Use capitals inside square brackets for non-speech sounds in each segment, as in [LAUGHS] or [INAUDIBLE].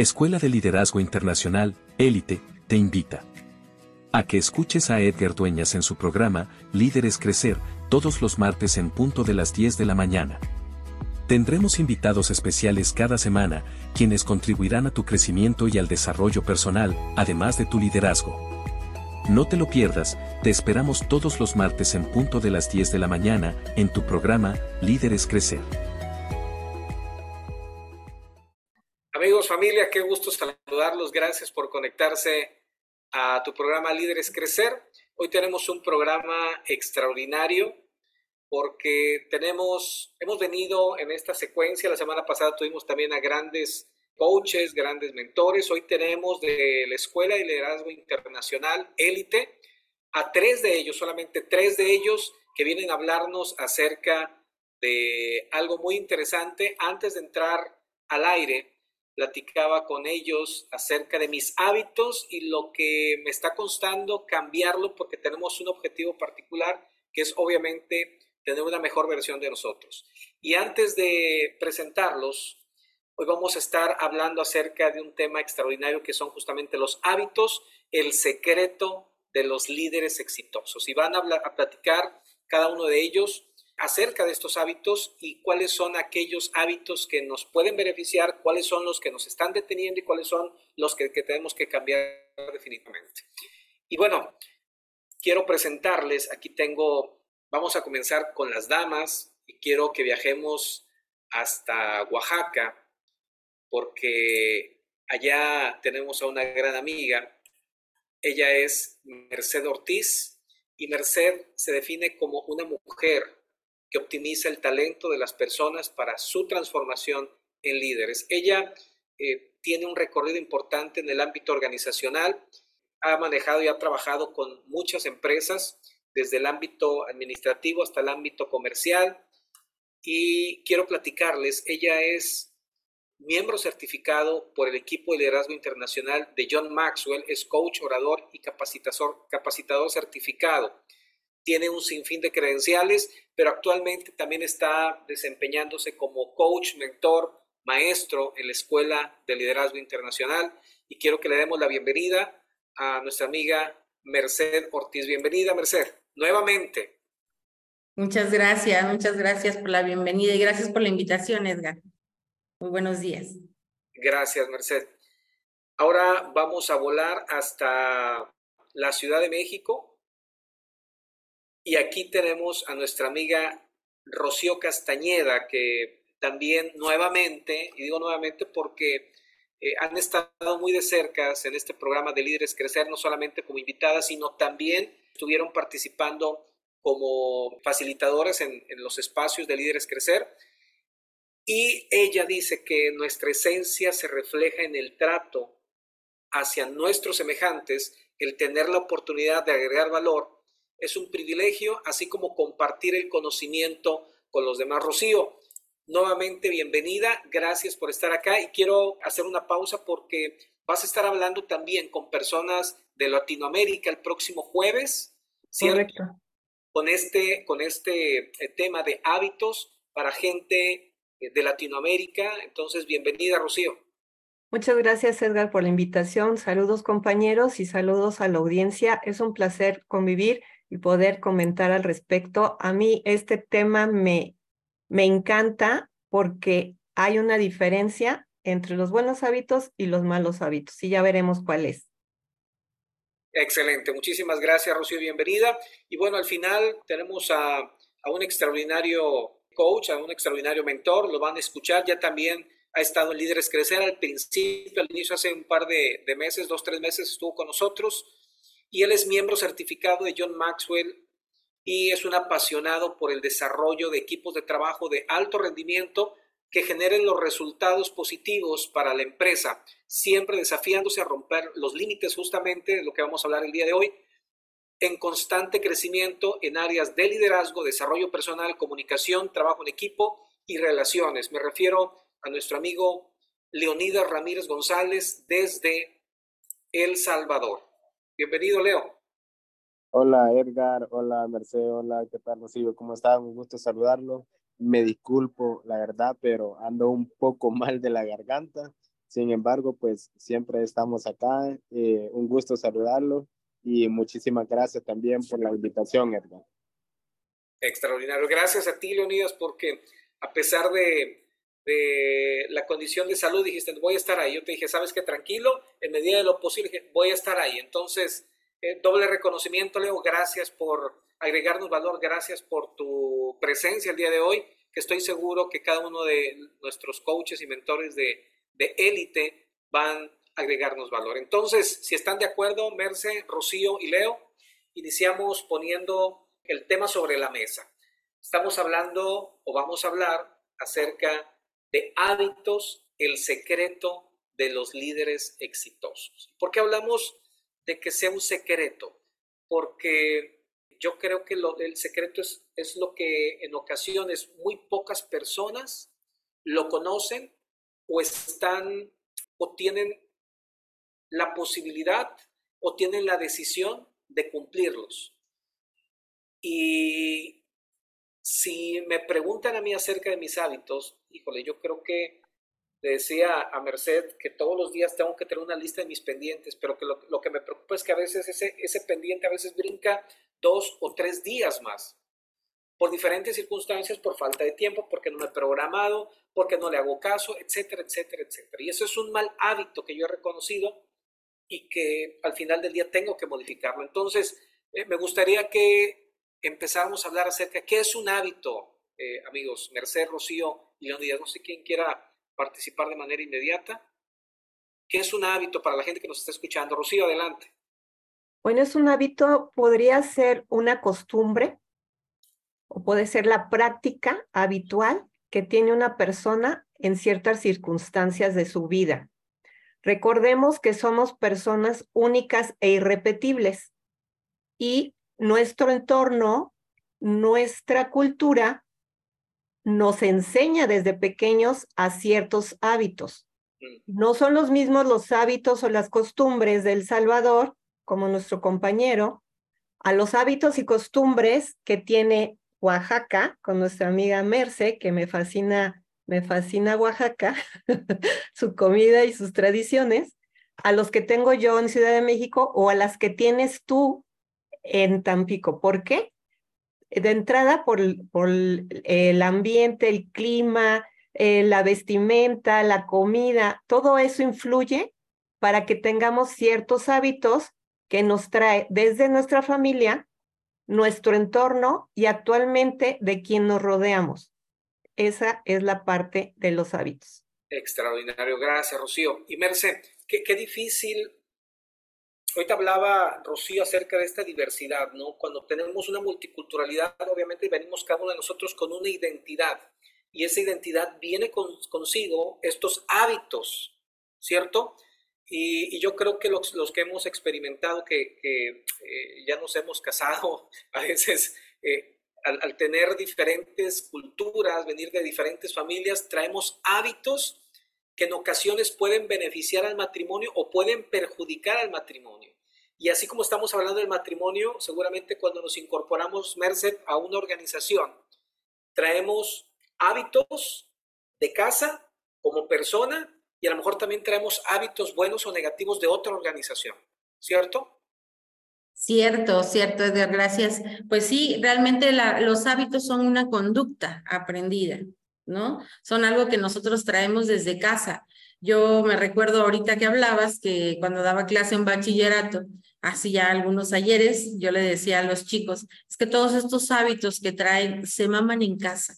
Escuela de Liderazgo Internacional, Élite, te invita a que escuches a Edgar Dueñas en su programa Líderes Crecer, todos los martes en punto de las 10 de la mañana. Tendremos invitados especiales cada semana, quienes contribuirán a tu crecimiento y al desarrollo personal, además de tu liderazgo. No te lo pierdas, te esperamos todos los martes en punto de las 10 de la mañana, en tu programa Líderes Crecer. Familia, qué gusto saludarlos. Gracias por conectarse a tu programa Líderes Crecer. Hoy tenemos un programa extraordinario porque tenemos, hemos venido en esta secuencia, la semana pasada tuvimos también a grandes coaches, grandes mentores, hoy tenemos de la Escuela de Liderazgo Internacional Élite a tres de ellos, solamente tres de ellos que vienen a hablarnos acerca de algo muy interesante. Antes de entrar al aire, platicaba con ellos acerca de mis hábitos y lo que me está costando cambiarlo porque tenemos un objetivo particular que es obviamente tener una mejor versión de nosotros. Y antes de presentarlos, hoy vamos a estar hablando acerca de un tema extraordinario que son justamente los hábitos, el secreto de los líderes exitosos. Y van a, a platicar cada uno de ellos acerca de estos hábitos y cuáles son aquellos hábitos que nos pueden beneficiar, cuáles son los que nos están deteniendo y cuáles son los que, tenemos que cambiar definitivamente. Y bueno, quiero presentarles, aquí tengo Vamos a comenzar con las damas y quiero que viajemos hasta Oaxaca porque allá tenemos a una gran amiga. Ella es Merced Ortiz y Merced se define como una mujer que optimiza el talento de las personas para su transformación en líderes. Ella eh, tiene un recorrido importante en el ámbito organizacional, ha manejado y ha trabajado con muchas empresas desde el ámbito administrativo hasta el ámbito comercial. Y quiero platicarles, ella es miembro certificado por el equipo de liderazgo internacional de John Maxwell, es coach, orador y capacitador, capacitador certificado. Tiene un sinfín de credenciales, pero actualmente también está desempeñándose como coach, mentor, maestro en la Escuela de Liderazgo Internacional. Y quiero que le demos la bienvenida a nuestra amiga Merced Ortiz. Bienvenida, Merced nuevamente. Muchas gracias, muchas gracias por la bienvenida y gracias por la invitación, Edgar. Muy buenos días. Gracias, Merced. Ahora vamos a volar hasta la Ciudad de México y aquí tenemos a nuestra amiga Rocío Castañeda, que también nuevamente, y digo nuevamente porque eh, han estado muy de cerca en este programa de Líderes Crecer, no solamente como invitada, sino también estuvieron participando como facilitadoras en, los espacios de líderes crecer. Y ella dice que nuestra esencia se refleja en el trato hacia nuestros semejantes, el tener la oportunidad de agregar valor es un privilegio, así como compartir el conocimiento con los demás. Rocío, nuevamente bienvenida, gracias por estar acá y quiero hacer una pausa porque vas a estar hablando también con personas de Latinoamérica el próximo jueves Correcto. Con este, con este eh, tema de hábitos para gente eh, de Latinoamérica. Entonces, bienvenida, Rocío. Muchas gracias, Edgar, por la invitación. Saludos, compañeros, y saludos a la audiencia. Es un placer convivir y poder comentar al respecto. A mí este tema me, me encanta porque hay una diferencia entre los buenos hábitos y los malos hábitos, y ya veremos cuál es. Excelente, muchísimas gracias Rocío, bienvenida. Y bueno, al final tenemos a, a, un extraordinario coach, a un extraordinario mentor, lo van a escuchar, ya también ha estado en Líderes Crecer al principio, al inicio hace un par de, de meses, dos, tres meses estuvo con nosotros y él es miembro certificado de John Maxwell y es un apasionado por el desarrollo de equipos de trabajo de alto rendimiento que generen los resultados positivos para la empresa, siempre desafiándose a romper los límites justamente de lo que vamos a hablar el día de hoy, en constante crecimiento en áreas de liderazgo, desarrollo personal, comunicación, trabajo en equipo y relaciones. Me refiero a nuestro amigo Leonidas Ramírez González desde El Salvador. Bienvenido, Leo. Hola, Edgar. Hola, Mercedes. Hola, ¿qué tal, Rocío? ¿Cómo está? Un gusto saludarlo me disculpo, la verdad, pero ando un poco [LAUGHS] mal de la garganta. Sin embargo, pues siempre estamos acá. Eh, un gusto saludarlo y muchísimas gracias también por la invitación, Edgar. Extraordinario. Gracias a ti, Leonidas, porque a pesar de, de la condición de salud, dijiste, voy a estar ahí. Yo te dije, sabes que tranquilo, en medida de lo posible, voy a estar ahí. Entonces, eh, doble reconocimiento, Leo, gracias por agregarnos valor, gracias por tu presencia el día de hoy, que estoy seguro que cada uno de nuestros coaches y mentores de élite van a agregarnos valor. Entonces, si están de acuerdo, Merce, Rocío y Leo, iniciamos poniendo el tema sobre la mesa. Estamos hablando o vamos a hablar acerca de hábitos, el secreto de los líderes exitosos. ¿Por qué hablamos de que sea un secreto? Porque yo creo que el secreto es, es lo que en ocasiones muy pocas personas lo conocen o están o tienen la posibilidad o tienen la decisión de cumplirlos. Y si me preguntan a mí acerca de mis hábitos, híjole, yo creo que le decía a Merced que todos los días tengo que tener una lista de mis pendientes, pero que lo, que me preocupa es que a veces ese, pendiente a veces brinca dos o tres días más, por diferentes circunstancias, por falta de tiempo, porque no me he programado, porque no le hago caso, etcétera, etcétera, etcétera. Y eso es un mal hábito que yo he reconocido y que al final del día tengo que modificarlo. Entonces, eh, me gustaría que empezamos a hablar acerca de qué es un hábito, eh, amigos, Merced, Rocío y Leonidas, no sé quién quiera participar de manera inmediata. ¿Qué es un hábito para la gente que nos está escuchando? Rocío, adelante. Bueno, es un hábito, podría ser una costumbre o puede ser la práctica habitual que tiene una persona en ciertas circunstancias de su vida. Recordemos que somos personas únicas e irrepetibles y nuestro entorno, nuestra cultura nos enseña desde pequeños a ciertos hábitos. Mm. No son los mismos los hábitos o las costumbres del Salvador, como nuestro compañero, a los hábitos y costumbres que tiene Oaxaca, con nuestra amiga Merce, que me fascina, me fascina Oaxaca, [LAUGHS] su comida y sus tradiciones, a los que tengo yo en Ciudad de México o a las que tienes tú en Tampico. ¿Por qué? De entrada, por, por el ambiente, el clima, eh, la vestimenta, la comida, todo eso influye para que tengamos ciertos hábitos que nos trae desde nuestra familia, nuestro entorno y actualmente de quien nos rodeamos. Esa es la parte de los hábitos. Extraordinario, gracias Rocío. Y Merce, qué, qué difícil Ahorita hablaba Rocío acerca de esta diversidad, ¿no? Cuando tenemos una multiculturalidad, obviamente venimos cada uno de nosotros con una identidad y esa identidad viene consigo estos hábitos, ¿cierto? Y, yo creo que los, que hemos experimentado, que, eh, ya nos hemos casado, [LAUGHS] a veces eh, al tener diferentes culturas, venir de diferentes familias, traemos hábitos que en ocasiones pueden beneficiar al matrimonio o pueden perjudicar al matrimonio. Y así como estamos hablando del matrimonio, seguramente cuando nos incorporamos, Merced, a una organización, traemos hábitos de casa como persona y a lo mejor también traemos hábitos buenos o negativos de otra organización, ¿cierto? Cierto, cierto, Edgar, gracias. Pues sí, realmente los hábitos son una conducta aprendida. ¿No? Son algo que nosotros traemos desde casa. Yo me recuerdo ahorita que hablabas que cuando daba clase en bachillerato, hacía algunos ayeres, yo le decía a los chicos, es que todos estos hábitos que traen se maman en casa,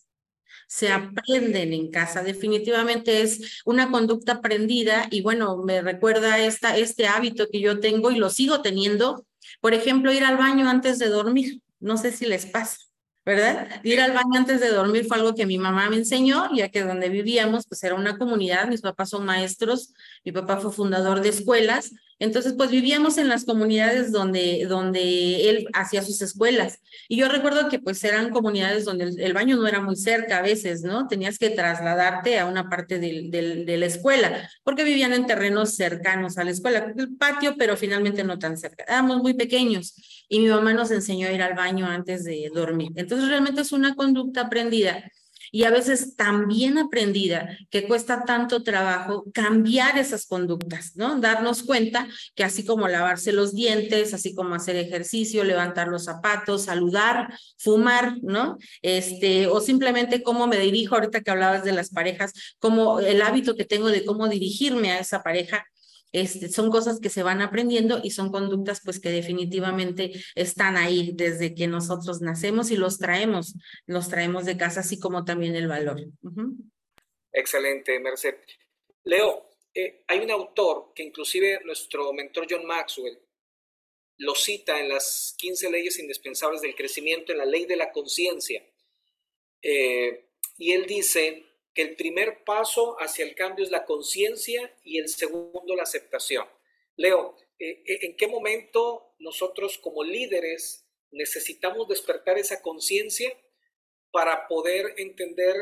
se aprenden en casa. Definitivamente es una conducta aprendida y bueno, me recuerda esta, este hábito que yo tengo y lo sigo teniendo. Por ejemplo, ir al baño antes de dormir. No sé si les pasa. ¿Verdad? Ir al baño antes de dormir fue algo que mi mamá me enseñó, ya que donde vivíamos, pues era una comunidad, mis papás son maestros, mi papá fue fundador de escuelas, entonces, pues vivíamos en las comunidades donde, donde él hacía sus escuelas. Y yo recuerdo que pues eran comunidades donde el, baño no era muy cerca a veces, ¿no? Tenías que trasladarte a una parte del, del, de la escuela, porque vivían en terrenos cercanos a la escuela, el patio, pero finalmente no tan cerca. Éramos muy pequeños y mi mamá nos enseñó a ir al baño antes de dormir. Entonces, realmente es una conducta aprendida. Y a veces tan bien aprendida que cuesta tanto trabajo cambiar esas conductas, ¿no? Darnos cuenta que así como lavarse los dientes, así como hacer ejercicio, levantar los zapatos, saludar, fumar, ¿no? Este, o simplemente cómo me dirijo, ahorita que hablabas de las parejas, como el hábito que tengo de cómo dirigirme a esa pareja, este, son cosas que se van aprendiendo y son conductas pues que definitivamente están ahí desde que nosotros nacemos y los traemos, los traemos de casa, así como también el valor. Excelente, Merced. Leo, eh, hay un autor que inclusive nuestro mentor John Maxwell lo cita en las 15 leyes indispensables del crecimiento, en la ley de la conciencia. Eh, y él dice que el primer paso hacia el cambio es la conciencia y el segundo la aceptación. Leo, eh, eh, ¿en qué momento nosotros como líderes necesitamos despertar esa conciencia para poder entender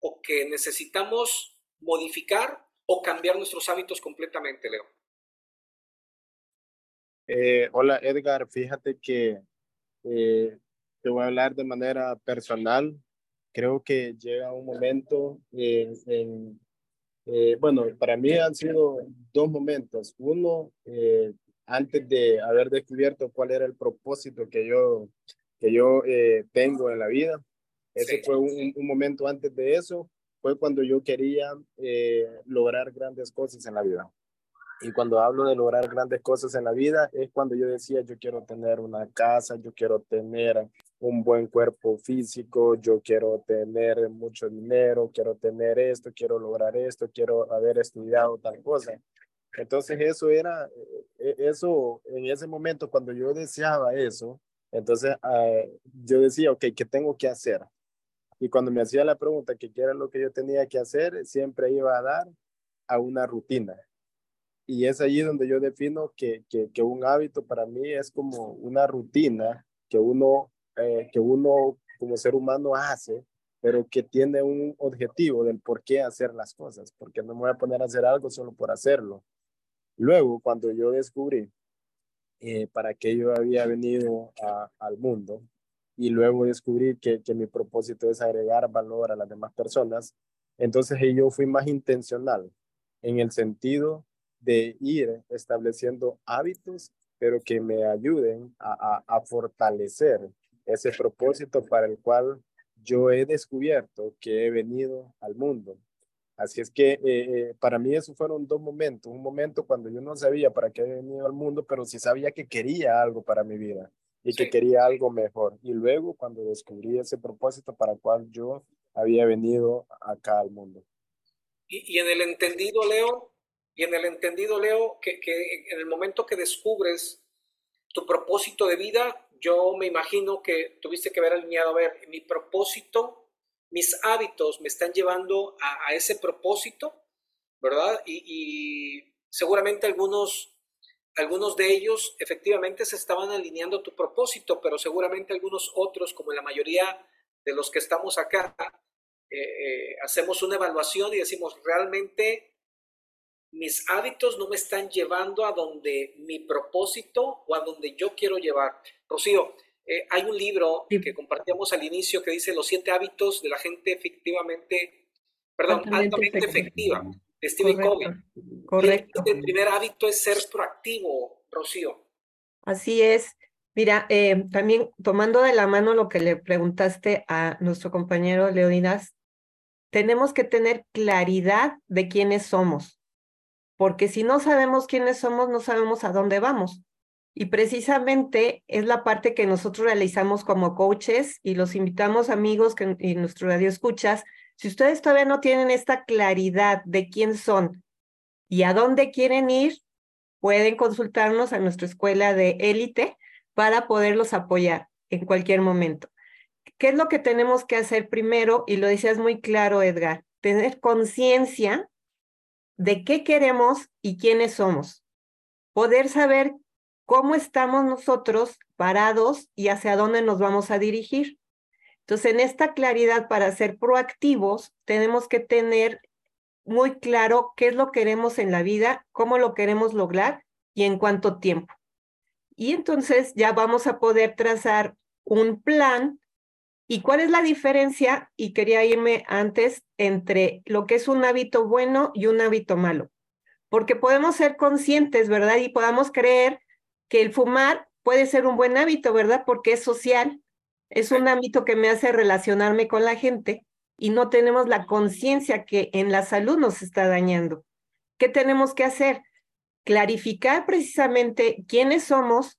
o que necesitamos modificar o cambiar nuestros hábitos completamente, Leo? Eh, hola Edgar, fíjate que te voy a hablar de manera personal creo que llega un momento eh, en, eh, bueno, para mí han sido dos momentos. Uno, eh, antes de haber descubierto cuál era el propósito que yo, que yo tengo en la vida. Ese fue un, un, momento antes de eso, fue cuando yo quería lograr grandes cosas en la vida. Y cuando hablo de lograr grandes cosas en la vida, es cuando yo decía, yo quiero tener una casa, yo quiero tener un buen cuerpo físico, yo quiero tener mucho dinero, quiero tener esto, quiero lograr esto, quiero haber estudiado tal cosa. Entonces eso era, e, eso en ese momento cuando yo deseaba eso, entonces ah, yo decía, ok, ¿qué tengo que hacer? Y cuando me hacía la pregunta, ¿qué era lo que yo tenía que hacer? Siempre iba a dar a una rutina y es allí donde yo defino que, que, un hábito para mí es como una rutina que uno, eh, que uno como ser humano hace, pero que tiene un objetivo del por qué hacer las cosas, porque no me voy a poner a hacer algo solo por hacerlo. Luego, cuando yo descubrí eh, para qué yo había venido al mundo, y luego descubrí que, que mi propósito es agregar valor a las demás personas, entonces yo fui más intencional en el sentido de ir estableciendo hábitos, pero que me ayuden a, fortalecer ese propósito para el cual yo he descubierto que he venido al mundo. Así es que eh, eh, para mí esos fueron dos momentos. Un momento cuando yo no sabía para qué he venido al mundo, pero sí sabía que quería algo para mi vida y que quería algo mejor. Y luego cuando descubrí ese propósito para el cual yo había venido acá al mundo. Y, y en el entendido, Leo, y en el entendido, Leo, que, en el momento que descubres tu propósito de vida, yo me imagino que tuviste que haber alineado, a ver, mi propósito, mis hábitos me están llevando a, ese propósito, ¿verdad? Y, seguramente algunos, algunos de ellos efectivamente se estaban alineando a tu propósito, pero seguramente algunos otros, como la mayoría de los que estamos acá, eh, eh, hacemos una evaluación y decimos, realmente mis hábitos no me están llevando a donde mi propósito o a donde yo quiero llevar. Rocío, eh, hay un libro que compartíamos al inicio que dice los siete hábitos de la gente efectivamente, perdón, altamente, efectiva, de Stephen Covey. Correcto. El primer hábito es ser proactivo, Rocío. Así es. Mira, eh, también tomando de la mano lo que le preguntaste a nuestro compañero Leonidas, tenemos que tener claridad de quiénes somos porque si no sabemos quiénes somos, no sabemos a dónde vamos. Y precisamente es la parte que nosotros realizamos como coaches y los invitamos amigos que, y nuestro radio escuchas. Si ustedes todavía no tienen esta claridad de quién son y a dónde quieren ir, pueden consultarnos a nuestra escuela de élite para poderlos apoyar en cualquier momento. ¿Qué es lo que tenemos que hacer primero? Y lo decías muy claro, Edgar, tener conciencia de qué queremos y quiénes somos. Poder saber cómo estamos nosotros parados y hacia dónde nos vamos a dirigir. Entonces, en esta claridad para ser proactivos, tenemos que tener muy claro qué es lo que queremos en la vida, cómo lo queremos lograr y en cuánto tiempo. Y entonces ya vamos a poder trazar un plan ¿Y cuál es la diferencia? Y quería irme antes entre lo que es un hábito bueno y un hábito malo. Porque podemos ser conscientes, ¿verdad? Y podamos creer que el fumar puede ser un buen hábito, ¿verdad? Porque es social, es un hábito que me hace relacionarme con la gente y no tenemos la conciencia que en la salud nos está dañando. ¿Qué tenemos que hacer? Clarificar precisamente quiénes somos,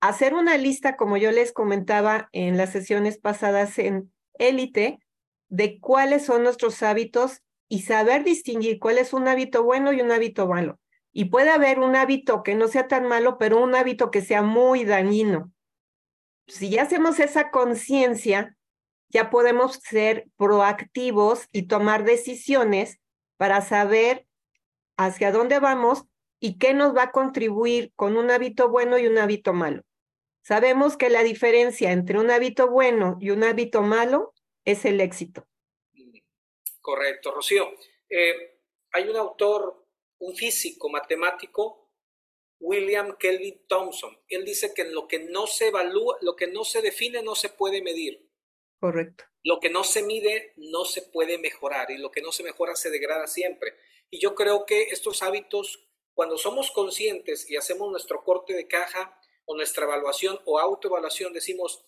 hacer una lista, como yo les comentaba en las sesiones pasadas en élite, de cuáles son nuestros hábitos y saber distinguir cuál es un hábito bueno y un hábito malo. Y puede haber un hábito que no sea tan malo, pero un hábito que sea muy dañino. Si ya hacemos esa conciencia, ya podemos ser proactivos y tomar decisiones para saber hacia dónde vamos y qué nos va a contribuir con un hábito bueno y un hábito malo. Sabemos que la diferencia entre un hábito bueno y un hábito malo es el éxito. Correcto, Rocío. Eh, hay un autor, un físico, matemático, William Kelvin Thompson. Él dice que lo que no se evalúa, lo que no se define no se puede medir. Correcto. Lo que no se mide no se puede mejorar y lo que no se mejora se degrada siempre. Y yo creo que estos hábitos, cuando somos conscientes y hacemos nuestro corte de caja, o nuestra evaluación o autoevaluación decimos,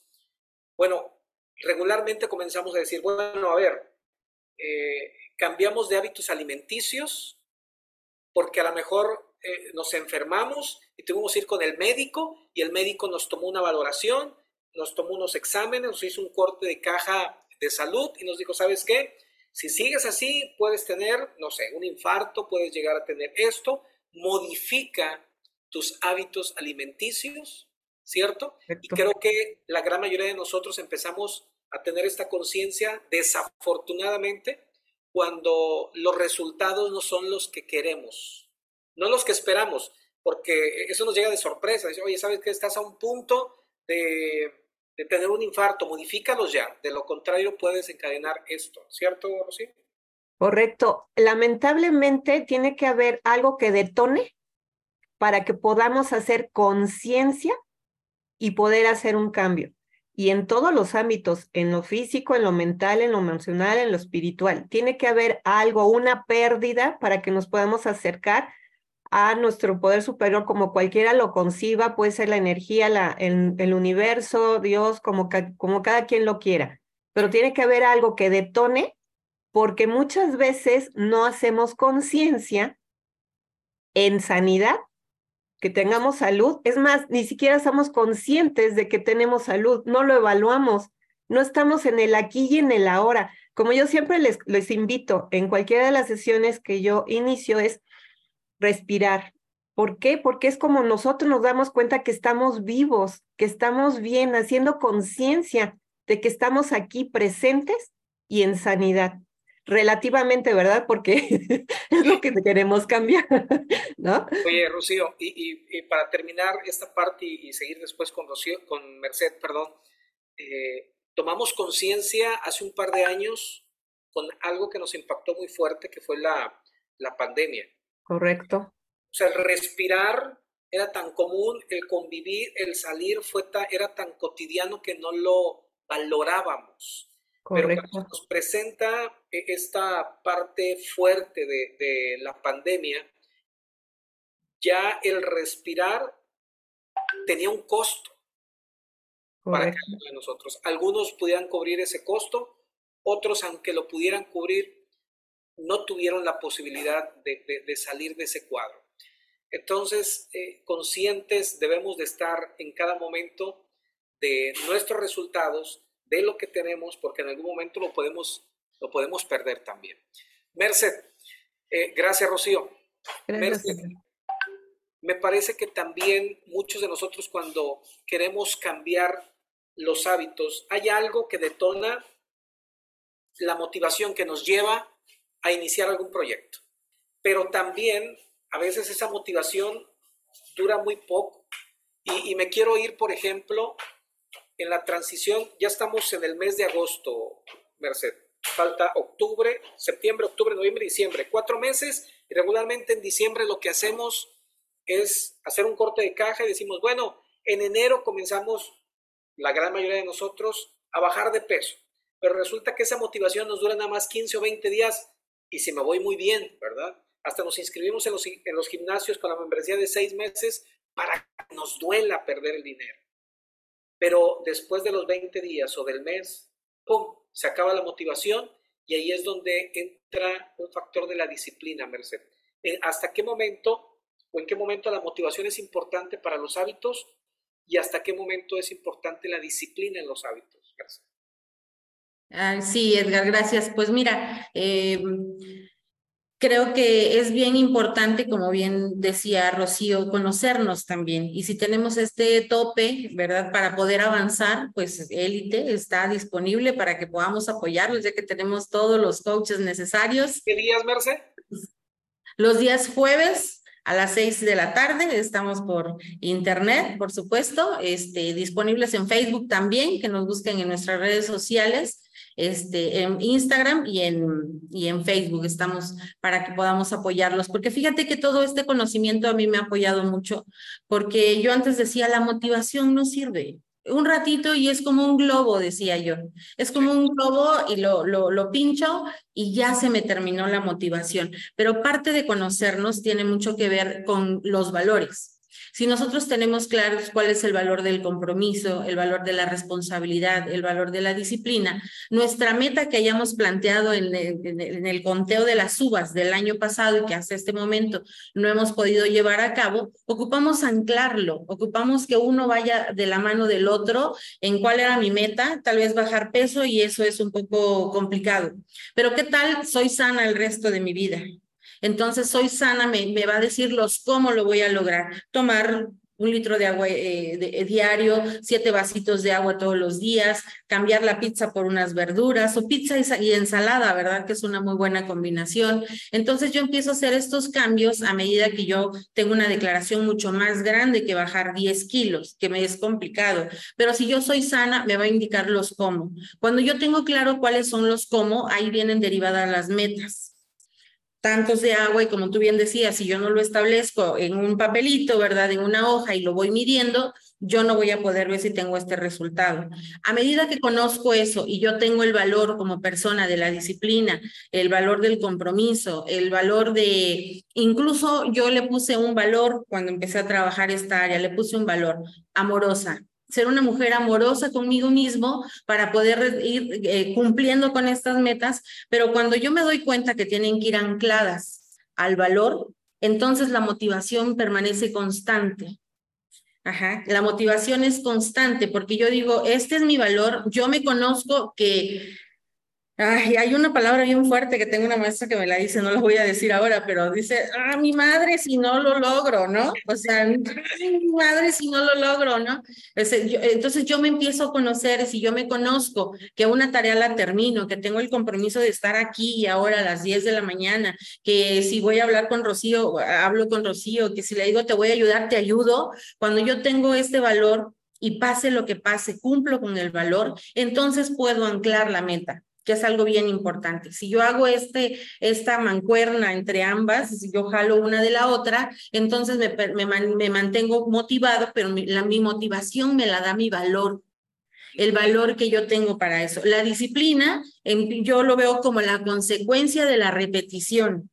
bueno, regularmente comenzamos a decir, bueno, a ver, eh, cambiamos de hábitos alimenticios porque a lo mejor eh, nos enfermamos y tuvimos que ir con el médico y el médico nos tomó una valoración, nos tomó unos exámenes, nos hizo un corte de caja de salud y nos dijo, ¿sabes qué? Si sigues así, puedes tener, no sé, un infarto, puedes llegar a tener esto, modifica tus hábitos alimenticios, ¿cierto? Y creo que la gran mayoría de nosotros empezamos a tener esta conciencia, desafortunadamente, cuando los resultados no son los que queremos, no los que esperamos, porque eso nos llega de sorpresa. Dice, oye, ¿sabes que estás a un punto de, tener un infarto? Modifícalos ya. De lo contrario, puedes encadenar esto. ¿Cierto, Rosy? Correcto. Lamentablemente tiene que haber algo que detone para que podamos hacer conciencia y poder hacer un cambio. Y en todos los ámbitos, en lo físico, en lo mental, en lo emocional, en lo espiritual, tiene que haber algo, una pérdida para que nos podamos acercar a nuestro poder superior como cualquiera lo conciba, puede ser la energía, la, el, universo, Dios, como, como cada quien lo quiera. Pero tiene que haber algo que detone porque muchas veces no hacemos conciencia en sanidad que tengamos salud. Es más, ni siquiera estamos conscientes de que tenemos salud, no lo evaluamos, no estamos en el aquí y en el ahora. Como yo siempre les, les invito en cualquiera de las sesiones que yo inicio es respirar. ¿Por qué? Porque es como nosotros nos damos cuenta que estamos vivos, que estamos bien, haciendo conciencia de que estamos aquí presentes y en sanidad relativamente, ¿verdad? Porque [LAUGHS] es lo que queremos cambiar, ¿no? Oye, Rocío, y, para terminar esta parte y, seguir después con Rocío, con Merced, perdón, eh, tomamos conciencia hace un par de años con algo que nos impactó muy fuerte, que fue la, la pandemia. Correcto. O sea, el respirar era tan común, el convivir, el salir fue era tan cotidiano que no lo valorábamos. Pero cuando nos presenta e, esta parte fuerte de, la pandemia, ya el respirar tenía un costo para cada uno de nosotros. Algunos pudieran cubrir ese costo, otros, aunque lo pudieran cubrir, no tuvieron la posibilidad de, salir de ese cuadro. Entonces, eh, conscientes debemos de estar en cada momento de nuestros resultados, de lo que tenemos, porque en algún momento lo podemos, lo podemos perder también. Merced, eh, gracias Rocío. Merced, me parece que también muchos de nosotros cuando queremos cambiar los hábitos, hay algo que detona la motivación que nos lleva a iniciar algún proyecto. Pero también a veces esa motivación dura muy poco. Y, y me quiero ir, por ejemplo, en la transición, ya estamos en el mes de agosto, Merced. Falta octubre, septiembre, octubre, noviembre, diciembre. Cuatro meses y regularmente en diciembre lo que hacemos es hacer un corte de caja y decimos, bueno, en enero comenzamos, la gran mayoría de nosotros, a bajar de peso, pero resulta que esa motivación nos dura nada más 15 o 20 días y si me voy muy bien, ¿verdad? Hasta nos inscribimos en los, en los gimnasios con la membresía de seis meses para que nos duela perder el dinero. Pero después de los 20 días o del mes, ¡pum! Se acaba la motivación y ahí es donde entra un factor de la disciplina, Merced. ¿Hasta qué momento o en qué momento la motivación es importante para los hábitos y hasta qué momento es importante la disciplina en los hábitos? Gracias. sí, Edgar, gracias. Pues mira, eh, creo que es bien importante, como bien decía Rocío, conocernos también. Y si tenemos este tope, ¿verdad? Para poder avanzar, pues Élite está disponible para que podamos apoyarlos, ya que tenemos todos los coaches necesarios. ¿Qué días, Merce? Los días jueves a las seis de la tarde. Estamos por internet, por supuesto, este, disponibles en Facebook también, que nos busquen en nuestras redes sociales este, en Instagram y en, y en Facebook estamos para que podamos apoyarlos, porque fíjate que todo este conocimiento a mí me ha apoyado mucho, porque yo antes decía, la motivación no sirve. Un ratito y es como un globo, decía yo. Es como un globo y lo, lo, lo pincho y ya se me terminó la motivación. Pero parte de conocernos tiene mucho que ver con los valores. Si nosotros tenemos claros cuál es el valor del compromiso, el valor de la responsabilidad, el valor de la disciplina, nuestra meta que hayamos planteado en el, conteo de las uvas del año pasado y que hasta este momento no hemos podido llevar a cabo, ocupamos anclarlo, ocupamos que uno vaya de la mano del otro en cuál era mi meta, tal vez bajar peso y eso es un poco complicado. Pero ¿qué tal soy sana el resto de mi vida? Entonces, soy sana, me, va a decir los cómo lo voy a lograr. Tomar un litro de agua eh, eh, diario, siete vasitos de agua todos los días, cambiar la pizza por unas verduras o pizza y, ensalada, ¿verdad? Que es una muy buena combinación. Entonces yo empiezo a hacer estos cambios a medida que yo tengo una declaración mucho más grande que bajar 10 kilos, que me es complicado. Pero si yo soy sana, me va a indicar los cómo. Cuando yo tengo claro cuáles son los cómo, ahí vienen derivadas las metas tantos de agua y como tú bien decías, si yo no lo establezco en un papelito, ¿verdad? En una hoja y lo voy midiendo, yo no voy a poder ver si tengo este resultado. A medida que conozco eso y yo tengo el valor como persona de la disciplina, el valor del compromiso, el valor de, incluso yo le puse un valor cuando empecé a trabajar esta área, le puse un valor amorosa ser una mujer amorosa conmigo mismo para poder ir eh, cumpliendo con estas metas, pero cuando yo me doy cuenta que tienen que ir ancladas al valor, entonces la motivación permanece constante. Ajá, la motivación es constante porque yo digo, este es mi valor, yo me conozco que Ay, hay una palabra bien fuerte que tengo una maestra que me la dice, no la voy a decir ahora, pero dice, ah, mi madre si no lo logro, ¿no? O sea, mi madre si no lo logro, ¿no? Entonces yo me empiezo a conocer, si yo me conozco que una tarea la termino, que tengo el compromiso de estar aquí y ahora a las 10 de la mañana, que si voy a hablar con Rocío, hablo con Rocío, que si le digo te voy a ayudar, te ayudo, cuando yo tengo este valor y pase lo que pase, cumplo con el valor, entonces puedo anclar la meta que es algo bien importante. Si yo hago este, esta mancuerna entre ambas, si yo jalo una de la otra, entonces me, me, mantengo motivado, pero la, mi motivación me la da mi valor, el valor que yo tengo para eso. La disciplina, yo lo veo como la consecuencia de la repetición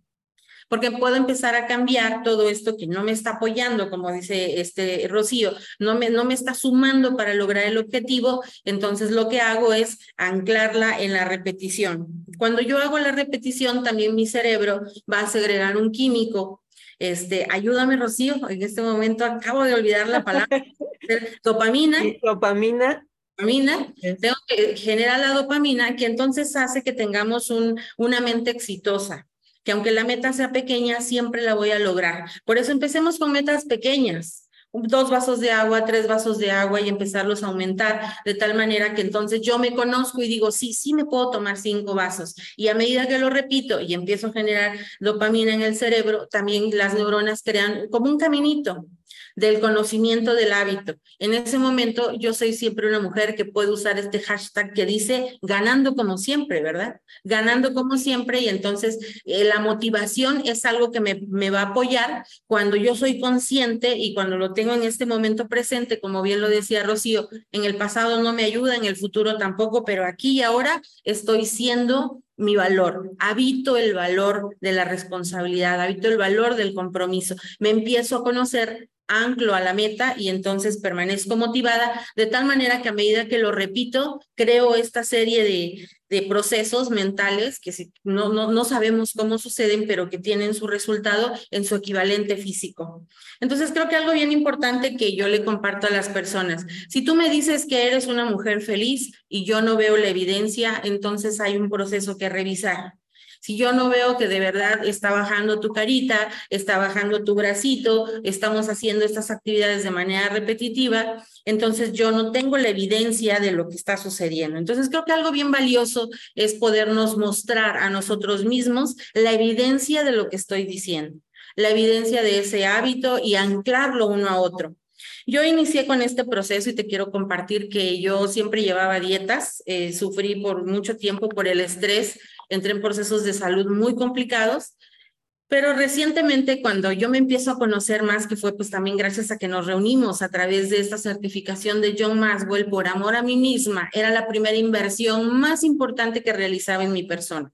porque puedo empezar a cambiar todo esto que no me está apoyando, como dice este Rocío, no me, no me está sumando para lograr el objetivo, entonces lo que hago es anclarla en la repetición. Cuando yo hago la repetición, también mi cerebro va a segregar un químico este, ayúdame, Rocío, en este momento acabo de olvidar la palabra. [LAUGHS] dopamina. dopamina. Dopamina. Tengo que generar la dopamina que entonces hace que tengamos un, una mente exitosa que aunque la meta sea pequeña, siempre la voy a lograr. Por eso empecemos con metas pequeñas dos vasos de agua, tres vasos de agua y empezarlos a aumentar de tal manera que entonces yo me conozco y digo, sí, sí me puedo tomar cinco vasos. Y a medida que lo repito y empiezo a generar dopamina en el cerebro, también las neuronas crean como un caminito del conocimiento del hábito. En ese momento yo soy siempre una mujer que puede usar este hashtag que dice ganando como siempre, ¿verdad? Ganando como siempre y entonces eh, la motivación es algo que me, me va a apoyar cuando yo soy consciente y cuando lo tengo en este momento presente, como bien lo decía Rocío, en el pasado no me ayuda, en el futuro tampoco, pero aquí y ahora estoy siendo mi valor, habito el valor de la responsabilidad, habito el valor del compromiso, me empiezo a conocer anclo a la meta y entonces permanezco motivada, de tal manera que a medida que lo repito, creo esta serie de, de procesos mentales que no, no, no sabemos cómo suceden, pero que tienen su resultado en su equivalente físico. Entonces creo que algo bien importante que yo le comparto a las personas, si tú me dices que eres una mujer feliz y yo no veo la evidencia, entonces hay un proceso que revisar. Si yo no veo que de verdad está bajando tu carita, está bajando tu bracito, estamos haciendo estas actividades de manera repetitiva, entonces yo no tengo la evidencia de lo que está sucediendo. Entonces creo que algo bien valioso es podernos mostrar a nosotros mismos la evidencia de lo que estoy diciendo, la evidencia de ese hábito y anclarlo uno a otro. Yo inicié con este proceso y te quiero compartir que yo siempre llevaba dietas, eh, sufrí por mucho tiempo por el estrés entré en procesos de salud muy complicados, pero recientemente cuando yo me empiezo a conocer más, que fue pues también gracias a que nos reunimos a través de esta certificación de John Maxwell por amor a mí misma, era la primera inversión más importante que realizaba en mi persona.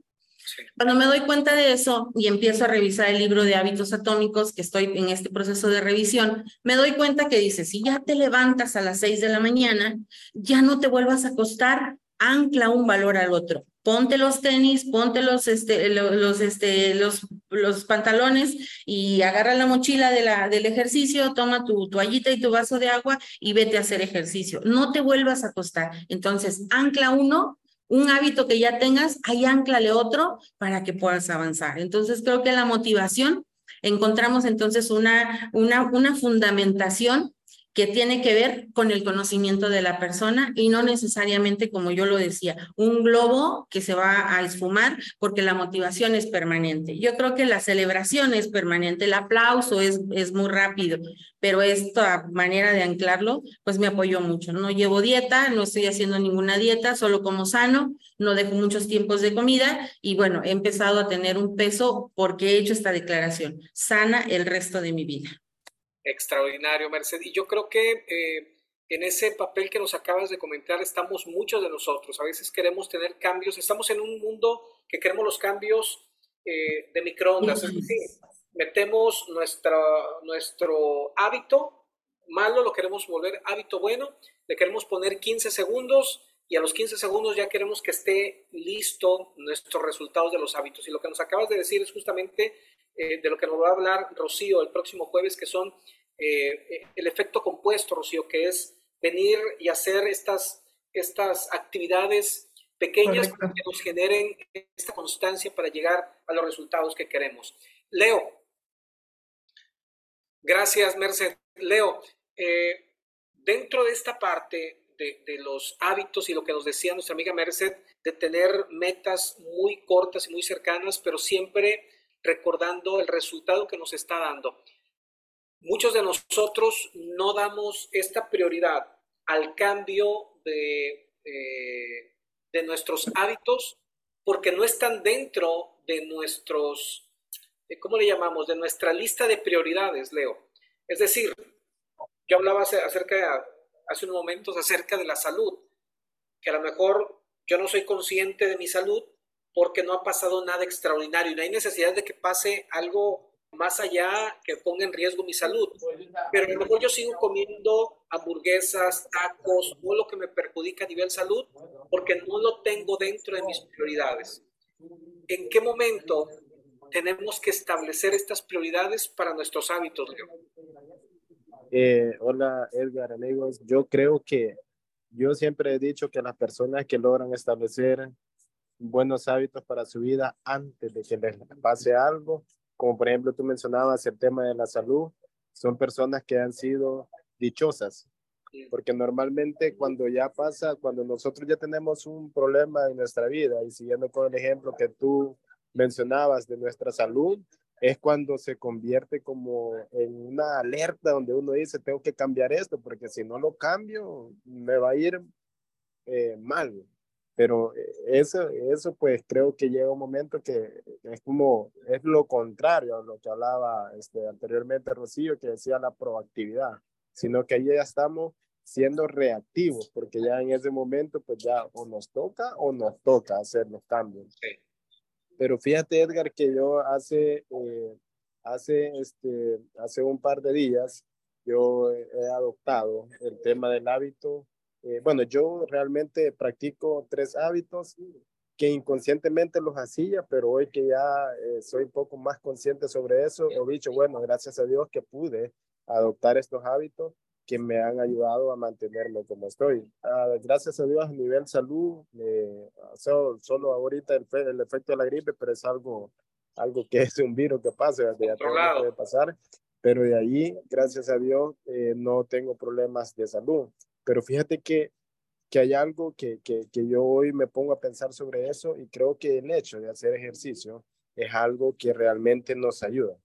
Cuando me doy cuenta de eso y empiezo a revisar el libro de hábitos atómicos, que estoy en este proceso de revisión, me doy cuenta que dice, si ya te levantas a las seis de la mañana, ya no te vuelvas a acostar, ancla un valor al otro ponte los tenis, ponte los, este, los, este, los, los pantalones y agarra la mochila de la, del ejercicio, toma tu toallita y tu vaso de agua y vete a hacer ejercicio. No te vuelvas a acostar. Entonces, ancla uno, un hábito que ya tengas, ahí anclale otro para que puedas avanzar. Entonces, creo que la motivación, encontramos entonces una, una, una fundamentación que tiene que ver con el conocimiento de la persona y no necesariamente, como yo lo decía, un globo que se va a esfumar porque la motivación es permanente. Yo creo que la celebración es permanente, el aplauso es, es muy rápido, pero esta manera de anclarlo, pues me apoyó mucho. No llevo dieta, no estoy haciendo ninguna dieta, solo como sano, no dejo muchos tiempos de comida y bueno, he empezado a tener un peso porque he hecho esta declaración, sana el resto de mi vida. Extraordinario, Mercedes. Y yo creo que eh, en ese papel que nos acabas de comentar estamos muchos de nosotros. A veces queremos tener cambios. Estamos en un mundo que queremos los cambios eh, de microondas. Es decir, metemos nuestra, nuestro hábito malo, lo queremos volver hábito bueno, le queremos poner 15 segundos y a los 15 segundos ya queremos que esté listo nuestros resultados de los hábitos. Y lo que nos acabas de decir es justamente eh, de lo que nos va a hablar Rocío el próximo jueves, que son eh, el efecto compuesto, Rocío, que es venir y hacer estas, estas actividades pequeñas que nos generen esta constancia para llegar a los resultados que queremos. Leo, gracias, Merced. Leo, eh, dentro de esta parte de, de, los hábitos y lo que nos decía nuestra amiga Merced, de tener metas muy cortas y muy cercanas, pero siempre recordando el resultado que nos está dando. Muchos de nosotros no damos esta prioridad al cambio de, de nuestros hábitos porque no están dentro de nuestros, ¿cómo le llamamos? De nuestra lista de prioridades, Leo. Es decir, yo hablaba acerca, hace unos momentos acerca de la salud, que a lo mejor yo no soy consciente de mi salud porque no ha pasado nada extraordinario y no hay necesidad de que pase algo más allá que ponga en riesgo mi salud. Pero a lo mejor yo sigo comiendo hamburguesas, tacos, todo lo que me perjudica a nivel salud, porque no lo tengo dentro de mis prioridades. ¿En qué momento tenemos que establecer estas prioridades para nuestros hábitos, Leo? Eh, hola Edgar, amigos. Yo creo que yo siempre he dicho que las personas que logran establecer buenos hábitos para su vida antes de que les pase algo, como por ejemplo tú mencionabas el tema de la salud, son personas que han sido dichosas, porque normalmente cuando ya pasa, cuando nosotros ya tenemos un problema en nuestra vida, y siguiendo con el ejemplo que tú mencionabas de nuestra salud, es cuando se convierte como en una alerta donde uno dice, tengo que cambiar esto, porque si no lo cambio, me va a ir eh, mal. Pero eh, eso, eso pues creo que llega un momento que es como, es lo contrario a lo que hablaba este, anteriormente Rocío, que decía la proactividad, sino que ahí ya estamos siendo reactivos, porque ya en ese momento pues ya o nos toca o nos toca hacer los cambios. Pero fíjate Edgar que yo hace, eh, hace, este, hace un par de días yo he adoptado el tema del hábito eh, bueno, yo realmente practico tres hábitos que inconscientemente los hacía, pero hoy que ya eh, soy un poco más consciente sobre eso, he dicho, bueno, gracias a Dios que pude adoptar estos hábitos que me han ayudado a mantenerme como estoy. Ah, gracias a Dios a nivel salud, eh, solo, ahorita el, el, efecto de la gripe, pero es algo, algo que [LAUGHS] es un virus que pasa, de puede pasar, pero de ahí, gracias a Dios, no tengo problemas de salud. Pero fíjate que, que hay algo que, que, yo hoy me pongo a pensar sobre eso y creo que el hecho de hacer ejercicio es algo que realmente nos ayuda,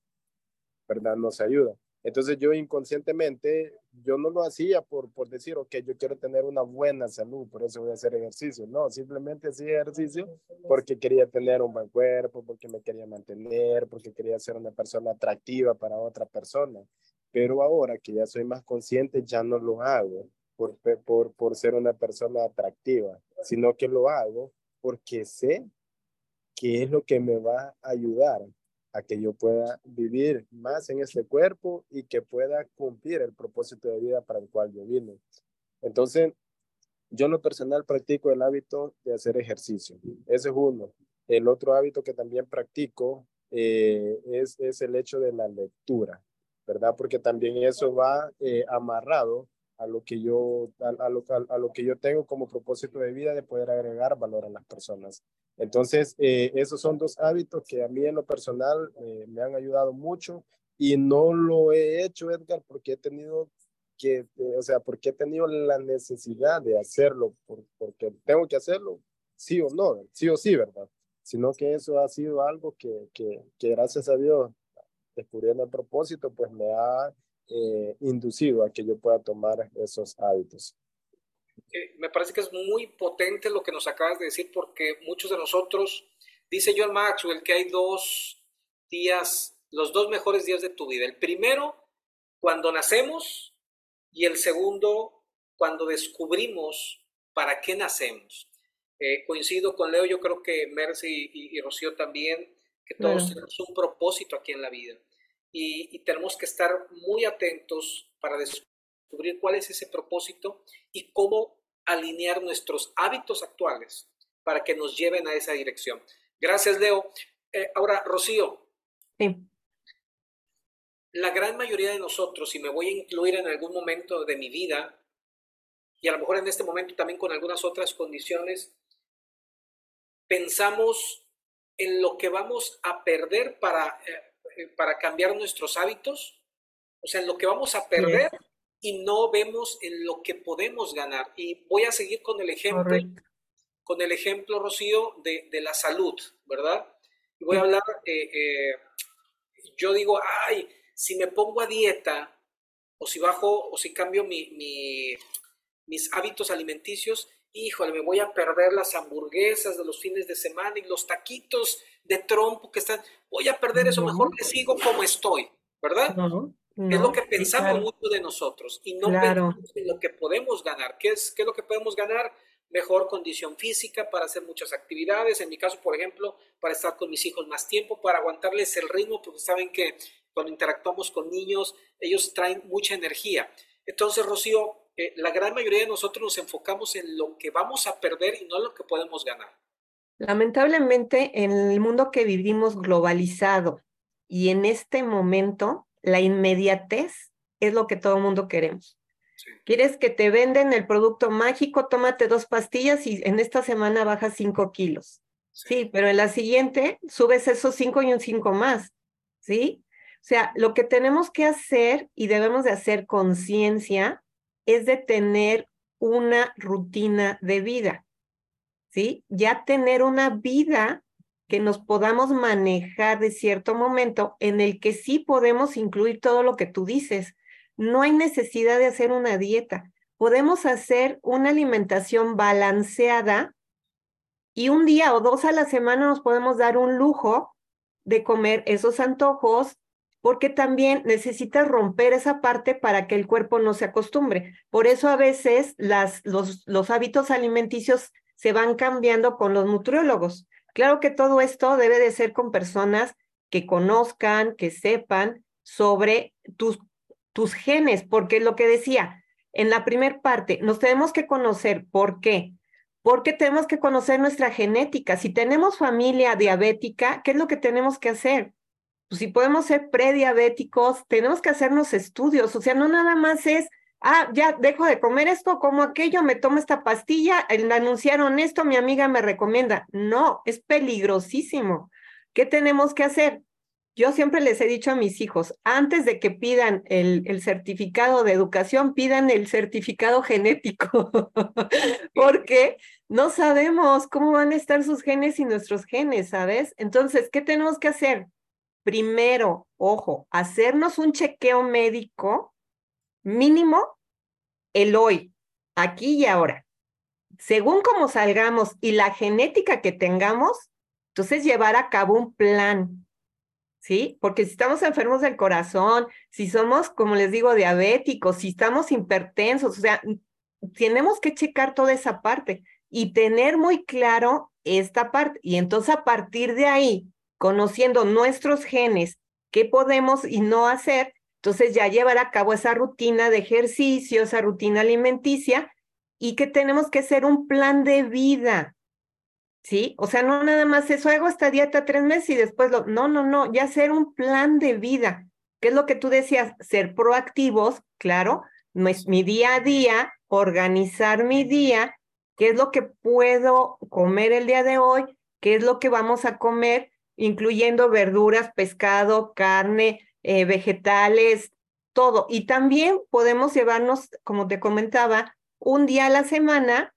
¿verdad? Nos ayuda. Entonces yo inconscientemente, yo no lo hacía por, por decir, ok, yo quiero tener una buena salud, por eso voy a hacer ejercicio. No, simplemente hacía ejercicio porque quería tener un buen cuerpo, porque me quería mantener, porque quería ser una persona atractiva para otra persona. Pero ahora que ya soy más consciente, ya no lo hago por, por, por ser una persona atractiva, sino que lo hago porque sé que es lo que me va a ayudar a que yo pueda vivir más en este cuerpo y que pueda cumplir el propósito de vida para el cual yo vine. Entonces, yo en lo personal practico el hábito de hacer ejercicio. Ese es uno. El otro hábito que también practico eh, es, es el hecho de la lectura, ¿verdad? Porque también eso va eh, amarrado a lo que yo, a, lo, a, lo que yo tengo como propósito de vida de poder agregar valor a las personas. Entonces, eh, esos son dos hábitos que a mí en lo personal eh, me han ayudado mucho y no lo he hecho, Edgar, porque he tenido que, eh, o sea, porque he tenido la necesidad de hacerlo, por, porque tengo que hacerlo, sí o no, sí o sí, ¿verdad? Sino que eso ha sido algo que, que, que gracias a Dios, descubriendo el propósito, pues me ha eh, inducido a que yo pueda tomar esos hábitos. Eh, me parece que es muy potente lo que nos acabas de decir porque muchos de nosotros, dice John Maxwell, que hay dos días, los dos mejores días de tu vida. El primero, cuando nacemos y el segundo, cuando descubrimos para qué nacemos. Eh, coincido con Leo, yo creo que Mercy y, Rocío también, que todos tenemos un propósito aquí en la vida y, tenemos que estar muy atentos para descubrir cuál es ese propósito y cómo alinear nuestros hábitos actuales para que nos lleven a esa dirección. Gracias, Leo. Eh, ahora, Rocío. Sí. La gran mayoría de nosotros, y me voy a incluir en algún momento de mi vida, y a lo mejor en este momento también con algunas otras condiciones, pensamos en lo que vamos a perder para eh, eh, para cambiar nuestros hábitos, o sea, en lo que vamos a perder y no vemos en lo que podemos ganar. Y voy a seguir con el ejemplo, con el ejemplo, Rocío, de, de, la salud, ¿verdad? Y voy a hablar, eh, eh, yo digo, ay, si me pongo a dieta, o si bajo, o si cambio mi, mi, mis hábitos alimenticios, híjole, me voy a perder las hamburguesas de los fines de semana y los taquitos de trompo que están, voy a perder eso, mejor que sigo como estoy, ¿verdad? es lo que pensamos mucho de nosotros y no pensamos en lo que podemos ganar. ¿Qué es, ¿Qué es lo que podemos ganar? Mejor condición física para hacer muchas actividades. En mi caso, por ejemplo, para estar con mis hijos más tiempo, para aguantarles el ritmo, porque saben que cuando interactuamos con niños, ellos traen mucha energía. Entonces, Rocío, eh, la gran mayoría de nosotros nos enfocamos en lo que vamos a perder y no en lo que podemos ganar. Lamentablemente, en el mundo que vivimos globalizado y en este momento, la inmediatez es lo que todo el mundo queremos. Quieres que te venden el producto mágico, tómate dos pastillas y en esta semana bajas cinco kilos. Sí. pero en la siguiente subes esos cinco y un cinco más. ¿Sí? O sea, lo que tenemos que hacer y debemos de hacer conciencia es de tener una rutina de vida. ¿sí? Ya tener una vida que nos podamos manejar de cierto momento en el que sí podemos incluir todo lo que tú dices. No hay necesidad de hacer una dieta. Podemos hacer una alimentación balanceada y un día o dos a la semana nos podemos dar un lujo de comer esos antojos porque también necesitas romper esa parte para que el cuerpo no se acostumbre. Por eso a veces los, hábitos alimenticios se van cambiando con los nutriólogos. Claro que todo esto debe de ser con personas que conozcan, que sepan sobre tus, tus genes, porque lo que decía en la primera parte, nos tenemos que conocer por qué. Porque tenemos que conocer nuestra genética. Si tenemos familia diabética, ¿qué es lo que tenemos que hacer? Pues si podemos ser prediabéticos, tenemos que hacernos estudios. O sea, no nada más es, ah, ya dejo de comer esto, como aquello, me tomo esta pastilla, le anunciaron esto, mi amiga me recomienda. No, es peligrosísimo. ¿Qué tenemos que hacer? Yo siempre les he dicho a mis hijos, antes de que pidan el, el certificado de educación, pidan el certificado [LAUGHS] genético, porque no sabemos cómo van a estar sus genes y nuestros genes, ¿sabes? Entonces, ¿qué tenemos que hacer? Primero, ojo, hacernos un chequeo médico mínimo el hoy, aquí y ahora. Según cómo salgamos y la genética que tengamos, entonces llevar a cabo un plan, ¿sí? Porque si estamos enfermos del corazón, si somos, como les digo, diabéticos, si estamos hipertensos, o sea, tenemos que checar toda esa parte y tener muy claro esta parte. Y entonces a partir de ahí, conociendo nuestros genes, qué podemos y no hacer, entonces ya llevar a cabo esa rutina de ejercicio, esa rutina alimenticia y que tenemos que hacer un plan de vida. ¿Sí? O sea, no nada más eso, hago esta dieta tres meses y después lo... No, no, no, ya hacer un plan de vida. ¿Qué es lo que tú decías? Ser proactivos, claro, mi día a día, organizar mi día, qué es lo que puedo comer el día de hoy, qué es lo que vamos a comer, incluyendo verduras, pescado, carne, eh, vegetales, todo. Y también podemos llevarnos, como te comentaba, un día a la semana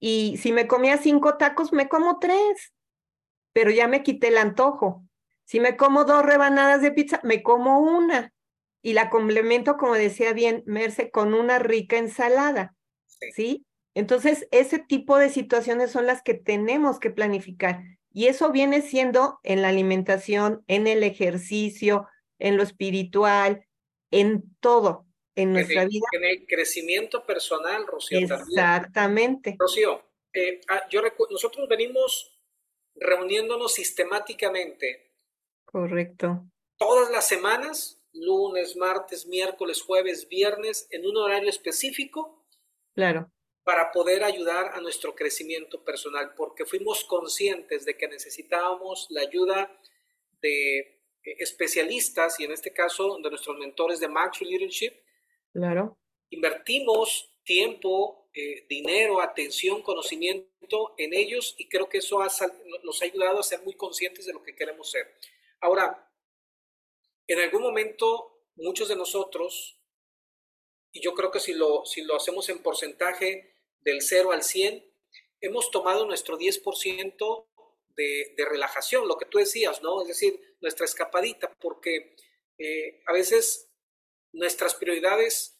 y si me comía cinco tacos, me como tres, pero ya me quité el antojo. Si me como dos rebanadas de pizza, me como una y la complemento, como decía bien Merce, con una rica ensalada. ¿Sí? Entonces, ese tipo de situaciones son las que tenemos que planificar. Y eso viene siendo en la alimentación, en el ejercicio, en lo espiritual, en todo, en nuestra vida. En el crecimiento personal, Rocío. Exactamente. Rocío, eh, ah, yo nosotros venimos reuniéndonos sistemáticamente. Correcto. Todas las semanas, lunes, martes, miércoles, jueves, viernes, en un horario específico. Claro para poder ayudar a nuestro crecimiento personal, porque fuimos conscientes de que necesitábamos la ayuda de especialistas y en este caso de nuestros mentores de Max Leadership. Claro. Invertimos tiempo, eh, dinero, atención, conocimiento en ellos y creo que eso nos ha ayudado a ser muy conscientes de lo que queremos ser. Ahora, en algún momento muchos de nosotros, y yo creo que si lo, si lo hacemos en porcentaje, del 0 al 100, hemos tomado nuestro 10% de, de, relajación, lo que tú decías, ¿no? Es decir, nuestra escapadita, porque eh, a veces nuestras prioridades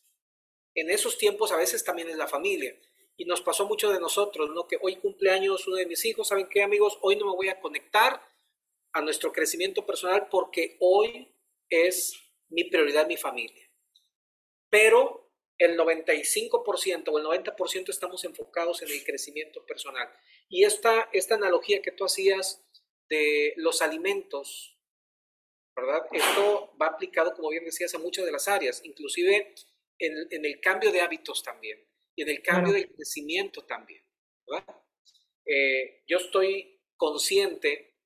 en esos tiempos a veces también es la familia. Y nos pasó mucho de nosotros, ¿no? Que hoy cumpleaños uno de mis hijos, ¿saben qué amigos? Hoy no me voy a conectar a nuestro crecimiento personal porque hoy es mi prioridad mi familia. Pero el 95% o el 90% estamos enfocados en el crecimiento personal. Y esta, esta analogía que tú hacías de los alimentos, ¿verdad? Esto va aplicado, como bien decías, a muchas de las áreas, inclusive en, el cambio de hábitos también y en el cambio del crecimiento también, ¿verdad? Eh, yo estoy consciente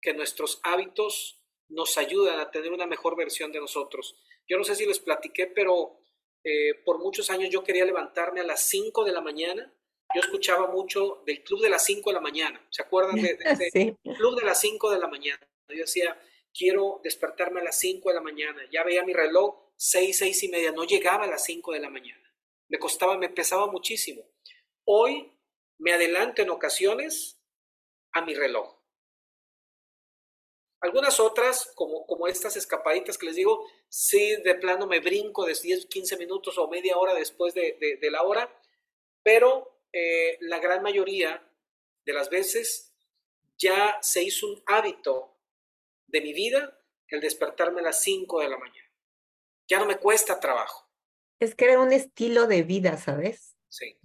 que nuestros hábitos nos ayudan a tener una mejor versión de nosotros. Yo no sé si les platiqué, pero eh, por muchos años yo quería levantarme a las 5 de la mañana. Yo escuchaba mucho del club de las 5 de la mañana. ¿Se acuerdan de, [LAUGHS] club de las 5 de la mañana? Yo decía, quiero despertarme a las 5 de la mañana. Ya veía mi reloj, 6, 6 y media. No llegaba a las 5 de la mañana. Me costaba, me pesaba muchísimo. Hoy me adelanto en ocasiones a mi reloj. Algunas otras, como, como estas escapaditas que les digo, sí de plano me brinco de 10, 15 minutos o media hora después de, de, la hora, pero eh, la gran mayoría de las veces ya se hizo un hábito de mi vida el despertarme a las 5 de la mañana. Ya no me cuesta trabajo. Es que era un estilo de vida, ¿sabes? Sí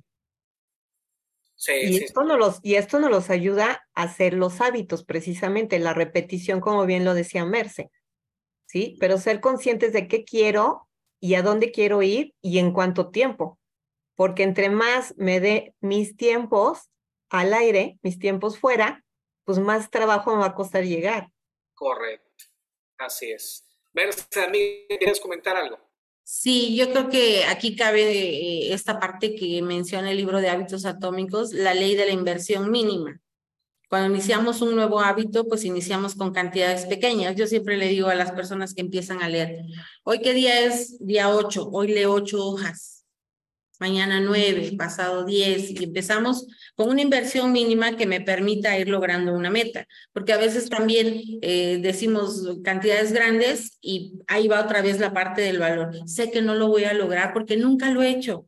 y, esto Nos los, y esto nos los ayuda a hacer los hábitos, precisamente, la repetición, como bien lo decía Merce, ¿sí? Pero ser conscientes de qué quiero y a dónde quiero ir y en cuánto tiempo. Porque entre más me dé mis tiempos al aire, mis tiempos fuera, pues más trabajo me va a costar llegar. Correcto, así es. Merce, a mí, ¿quieres comentar algo? Sí, yo creo que aquí cabe eh, esta parte que menciona el libro de hábitos atómicos, la ley de la inversión mínima. Cuando iniciamos un nuevo hábito, pues iniciamos con cantidades pequeñas. Yo siempre le digo a las personas que empiezan a leer, hoy qué día es día 8, hoy leo ocho hojas mañana nueve, pasado diez, y empezamos con una inversión mínima que me permita ir logrando una meta, porque a veces también eh, decimos cantidades grandes y ahí va otra vez la parte del valor. Sé que no lo voy a lograr porque nunca lo he hecho,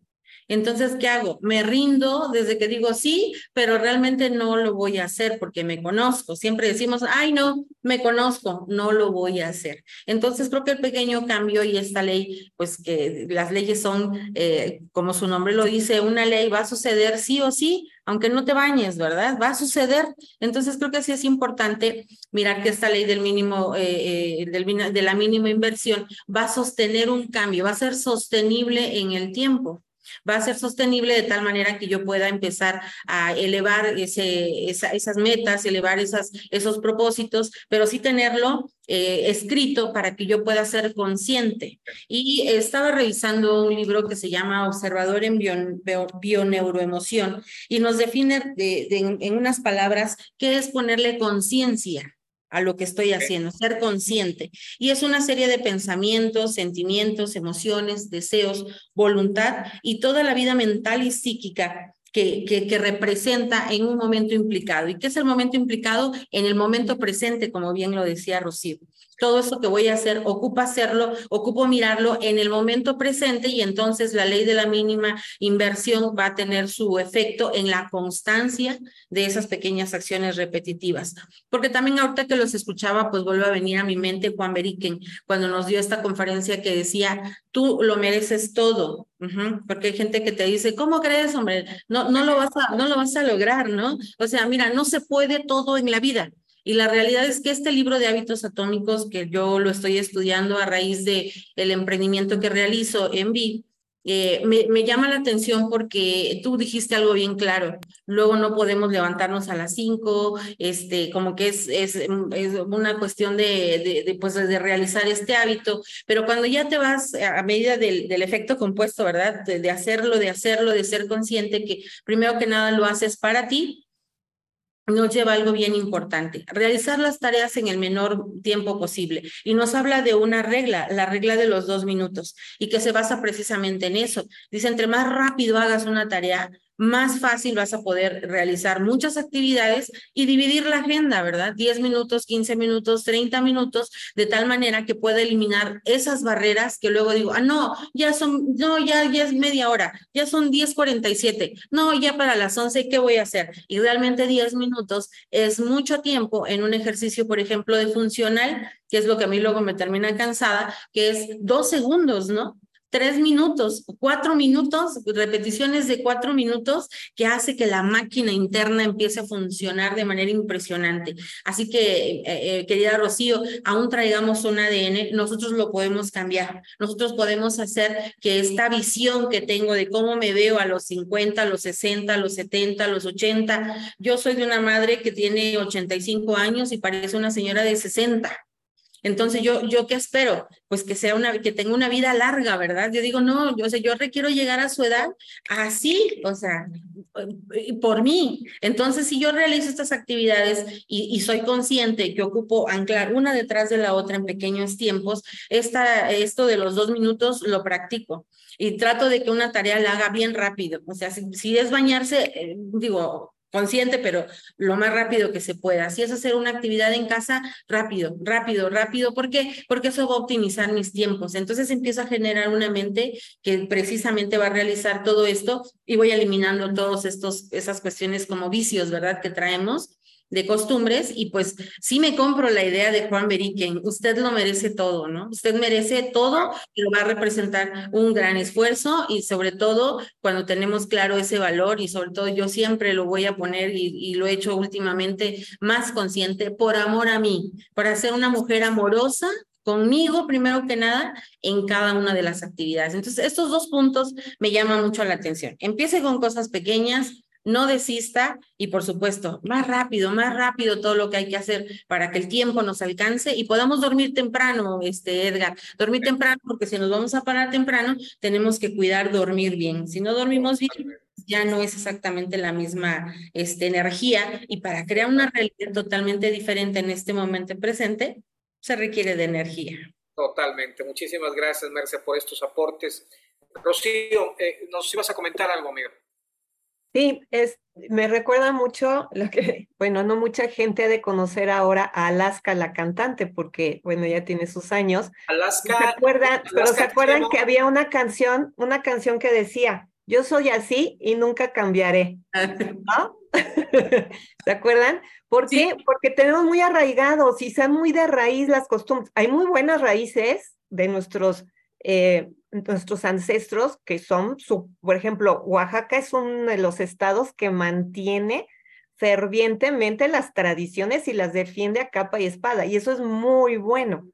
entonces, ¿qué hago? Me rindo desde que digo sí, pero realmente no lo voy a hacer porque me conozco. Siempre decimos, ay, no, me conozco, no lo voy a hacer. Entonces, creo que el pequeño cambio y esta ley, pues que las leyes son, eh, como su nombre lo dice, una ley va a suceder sí o sí, aunque no te bañes, ¿verdad? Va a suceder. Entonces, creo que sí es importante mirar que esta ley del mínimo, eh, eh, del, de la mínima inversión va a sostener un cambio, va a ser sostenible en el tiempo va a ser sostenible de tal manera que yo pueda empezar a elevar ese, esas metas, elevar esas, esos propósitos, pero sí tenerlo eh, escrito para que yo pueda ser consciente. Y estaba revisando un libro que se llama Observador en Bioneuroemoción y nos define en unas palabras qué es ponerle conciencia a lo que estoy haciendo, ser consciente. Y es una serie de pensamientos, sentimientos, emociones, deseos, voluntad y toda la vida mental y psíquica que, que, que, representa en un momento implicado. ¿Y qué es el momento implicado? En el momento presente, como bien lo decía Rocío todo eso que voy a hacer, ocupa hacerlo, ocupo mirarlo en el momento presente y entonces la ley de la mínima inversión va a tener su efecto en la constancia de esas pequeñas acciones repetitivas. Porque también ahorita que los escuchaba, pues vuelve a venir a mi mente Juan Beriken cuando nos dio esta conferencia que decía, tú lo mereces todo. porque hay gente que te dice, ¿cómo crees, hombre? No, no, lo vas a, no lo vas a lograr, ¿no? O sea, mira, no se puede todo en la vida. Y la realidad es que este libro de hábitos atómicos, que yo lo estoy estudiando a raíz de el emprendimiento que realizo en VI, eh, me, llama la atención porque tú dijiste algo bien claro. Luego no podemos levantarnos a las cinco, este, como que es, es, es una cuestión de, de, pues de realizar este hábito, pero cuando ya te vas a medida del, del efecto compuesto, ¿verdad? De, de hacerlo, de hacerlo, de ser consciente que primero que nada lo haces para ti nos lleva algo bien importante, realizar las tareas en el menor tiempo posible. Y nos habla de una regla, la regla de los dos minutos, y que se basa precisamente en eso. Dice, entre más rápido hagas una tarea, más fácil vas a poder realizar muchas actividades y dividir la agenda, ¿verdad? 10 minutos, 15 minutos, 30 minutos, de tal manera que pueda eliminar esas barreras que luego digo, ah, no, ya son, no, ya, ya es media hora, ya son 10.47, no, ya para las 11, ¿qué voy a hacer? Y realmente 10 minutos es mucho tiempo en un ejercicio, por ejemplo, de funcional, que es lo que a mí luego me termina cansada, que es dos segundos, ¿no? Tres minutos, cuatro minutos, repeticiones de cuatro minutos que hace que la máquina interna empiece a funcionar de manera impresionante. Así que, eh, eh, querida Rocío, aún traigamos un ADN, nosotros lo podemos cambiar. Nosotros podemos hacer que esta visión que tengo de cómo me veo a los 50, a los 60, a los 70, a los 80, yo soy de una madre que tiene 85 años y parece una señora de 60. Entonces, yo, yo qué espero? Pues que sea una, que tenga una vida larga, ¿verdad? Yo digo, no, yo, sea, yo requiero llegar a su edad así, o sea, por mí. Entonces, si yo realizo estas actividades y, soy consciente que ocupo anclar una detrás de la otra en pequeños tiempos, esta, esto de los dos minutos lo practico y trato de que una tarea la haga bien rápido. O sea, si, si es bañarse, eh, digo, consciente, pero lo más rápido que se pueda. Si es hacer una actividad en casa, rápido, rápido, rápido. ¿Por qué? Porque eso va a optimizar mis tiempos. Entonces empiezo a generar una mente que precisamente va a realizar todo esto y voy eliminando todos estos, esas cuestiones como vicios, ¿verdad? Que traemos de costumbres y pues sí me compro la idea de Juan Beriken, usted lo merece todo, ¿no? Usted merece todo y lo va a representar un gran esfuerzo y sobre todo cuando tenemos claro ese valor y sobre todo yo siempre lo voy a poner y, y lo he hecho últimamente más consciente por amor a mí, para ser una mujer amorosa conmigo primero que nada en cada una de las actividades. Entonces, estos dos puntos me llaman mucho la atención. Empiece con cosas pequeñas, no desista y por supuesto, más rápido, más rápido todo lo que hay que hacer para que el tiempo nos alcance y podamos dormir temprano, este Edgar, dormir temprano porque si nos vamos a parar temprano tenemos que cuidar dormir bien. Si no dormimos bien, ya no es exactamente la misma este, energía y para crear una realidad totalmente diferente en este momento presente se requiere de energía. Totalmente. Muchísimas gracias, Merce, por estos aportes. Rocío, eh, nos ibas a comentar algo, amigo. Sí, es, me recuerda mucho lo que, [LAUGHS] bueno, no mucha gente ha de conocer ahora a Alaska, la cantante, porque, bueno, ya tiene sus años. Alaska. ¿Se acuerdan, pero se acuerdan que había una canción, una canción que decía, yo soy así y nunca cambiaré, [LAUGHS] ¿no? [LAUGHS] ¿Se acuerdan? ¿Por qué? Porque tenemos muy arraigados y son muy de raíz las costumbres. Hay muy buenas raíces de nuestros eh, nuestros ancestros, que son, su, por ejemplo, Oaxaca es uno de los estados que mantiene fervientemente las tradiciones y las defiende a capa y espada, y eso es muy bueno,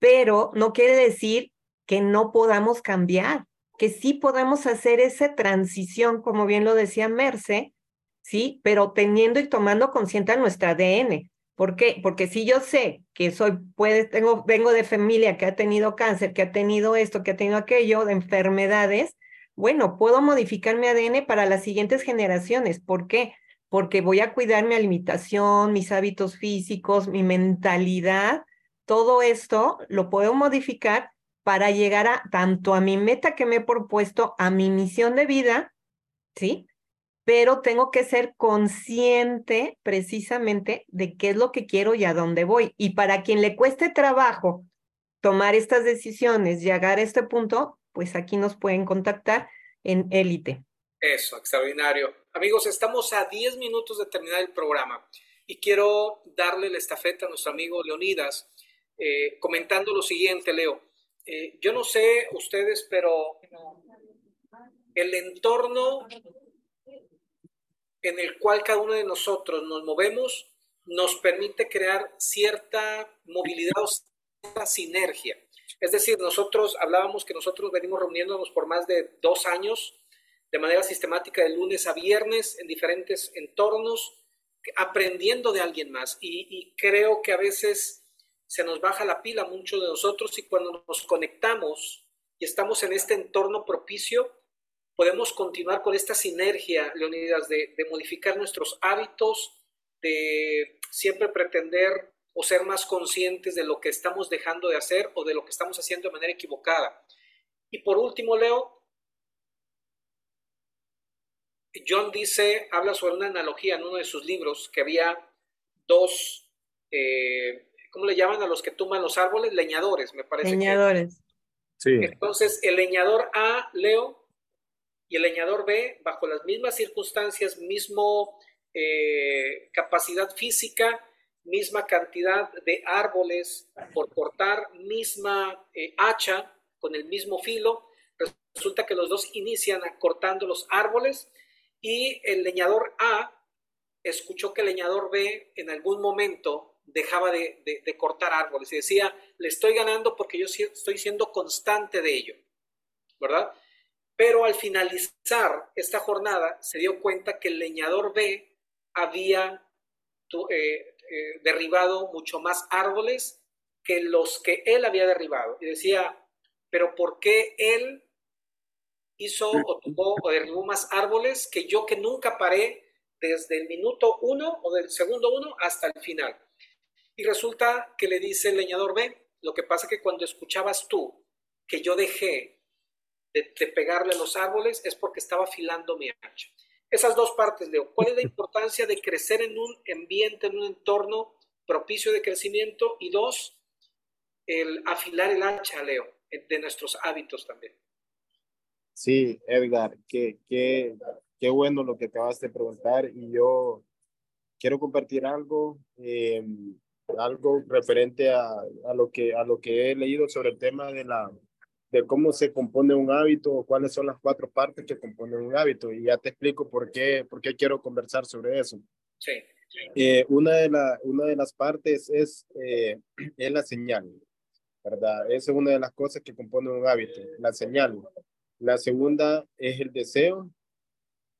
pero no quiere decir que no podamos cambiar, que sí podemos hacer esa transición, como bien lo decía Merce, sí, pero teniendo y tomando consciente nuestra ADN. ¿Por qué? Porque si yo sé que soy, tengo, vengo de familia que ha tenido cáncer, que ha tenido esto, que ha tenido aquello, de enfermedades, bueno, puedo modificar mi ADN para las siguientes generaciones. ¿Por qué? Porque voy a cuidar mi alimentación, mis hábitos físicos, mi mentalidad, todo esto lo puedo modificar para llegar a tanto a mi meta que me he propuesto, a mi misión de vida, ¿sí? Pero tengo que ser consciente precisamente de qué es lo que quiero y a dónde voy. Y para quien le cueste trabajo tomar estas decisiones, llegar a este punto, pues aquí nos pueden contactar en Élite. Eso, extraordinario. Amigos, estamos a 10 minutos de terminar el programa y quiero darle la estafeta a nuestro amigo Leonidas eh, comentando lo siguiente, Leo. Eh, yo no sé ustedes, pero el entorno en el cual cada uno de nosotros nos movemos nos permite crear cierta movilidad o cierta sinergia. Es decir, nosotros hablábamos que nosotros venimos reuniéndonos por más de dos años de manera sistemática de lunes a viernes en diferentes entornos, aprendiendo de alguien más. Y, creo que a veces se nos baja la pila mucho de nosotros y cuando nos conectamos y estamos en este entorno propicio, podemos continuar con esta sinergia, Leonidas, de, modificar nuestros hábitos, de siempre pretender o ser más conscientes de lo que estamos dejando de hacer o de lo que estamos haciendo de manera equivocada. Y por último, Leo, John dice, habla sobre una analogía en uno de sus libros, que había dos, eh, ¿cómo le llaman a los que tuman los árboles? Leñadores, me parece. Leñadores. Sí. Entonces, el leñador A, Leo, y el leñador B, bajo las mismas circunstancias, mismo eh, capacidad física, misma cantidad de árboles por cortar, misma eh, hacha con el mismo filo, resulta que los dos inician cortando los árboles y el leñador A escuchó que el leñador B en algún momento dejaba de, de cortar árboles y decía, le estoy ganando porque yo estoy siendo constante de ello, ¿verdad? Pero al finalizar esta jornada se dio cuenta que el leñador B había eh, eh, derribado mucho más árboles que los que él había derribado. Y decía, pero ¿por qué él hizo o o derribó más árboles que yo que nunca paré desde el minuto uno o del segundo uno hasta el final? Y resulta que le dice el leñador B, lo que pasa que cuando escuchabas tú que yo dejé de, pegarle a los árboles es porque estaba afilando mi hacha. Esas dos partes, Leo. ¿Cuál es la [LAUGHS] importancia de crecer en un ambiente, en un entorno propicio de crecimiento? Y dos, el afilar el hacha, Leo, de nuestros hábitos también. Sí, Edgar, qué, qué, qué bueno lo que te vas a preguntar y yo quiero compartir algo, em, algo referente a, a, lo que, a lo que he leído sobre el tema de, la, de cómo se compone un hábito o cuáles son las cuatro partes que componen un hábito. Y ya te explico por qué, por qué quiero conversar sobre eso. Sí. Eh, una, de la, una de las partes es, eh, [CLEARS THROAT] es la señal, ¿verdad? Esa es una de las cosas que compone un hábito, la señal. La segunda es el deseo.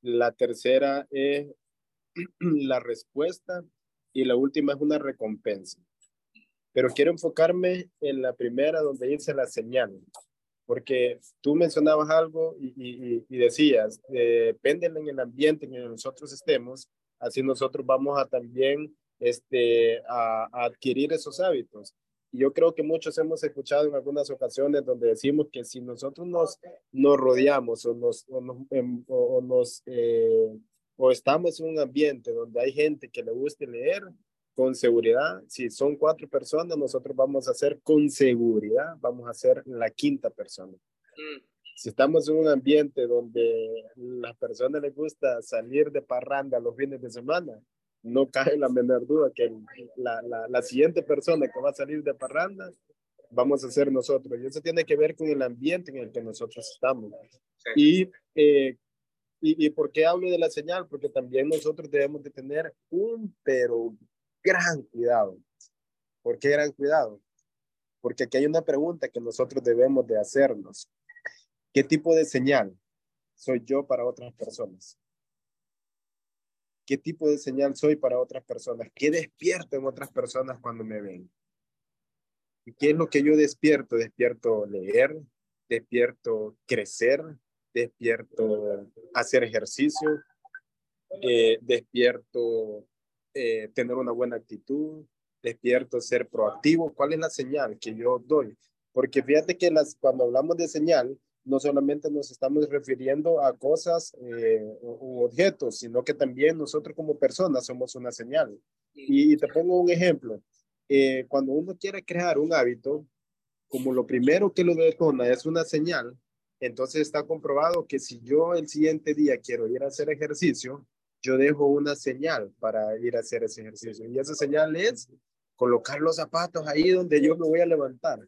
La tercera es [CLEARS THROAT] la respuesta y la última es una recompensa. Pero quiero enfocarme en la primera donde dice la señal, porque tú mencionabas algo y, decías, depende en el ambiente en el que nosotros estemos, así nosotros vamos a también este, a, adquirir esos hábitos. Y yo creo que muchos hemos escuchado en algunas ocasiones donde decimos que si nosotros nos, nos rodeamos o nos, o nos, em, eh, o estamos en un ambiente donde hay gente que le guste leer, con seguridad, si son cuatro personas, nosotros vamos a hacer con seguridad, vamos a ser la quinta persona. Mm. Si estamos en un ambiente donde a las personas les gusta salir de parranda los fines de semana, no cae la menor duda que la, la, la siguiente persona que va a salir de parranda vamos a ser nosotros. Y eso tiene que ver con el ambiente en el que nosotros estamos. Y eh, ¿Y, ¿Y por qué hablo de la señal? Porque también nosotros debemos de tener un, pero gran cuidado. ¿Por qué gran cuidado? Porque aquí hay una pregunta que nosotros debemos de hacernos. ¿Qué tipo de señal soy yo para otras personas? ¿Qué tipo de señal soy para otras personas? ¿Qué despierto en otras personas cuando me ven? ¿Y qué es lo que yo despierto? Despierto leer, despierto crecer, despierto hacer ejercicio, eh, despierto eh, tener una buena actitud, despierto ser proactivo. ¿Cuál es la señal que yo doy? Porque fíjate que las, cuando hablamos de señal, no solamente nos estamos refiriendo a cosas eh, u objetos, sino que también nosotros como personas somos una señal. Y, te pongo un ejemplo. cuando uno quiere crear un hábito, como lo primero que lo detona es una señal, entonces está comprobado que si yo el siguiente día quiero ir a hacer ejercicio, yo dejo una señal para ir a hacer ese ejercicio. Y esa señal es colocar los zapatos ahí donde yo me voy a levantar.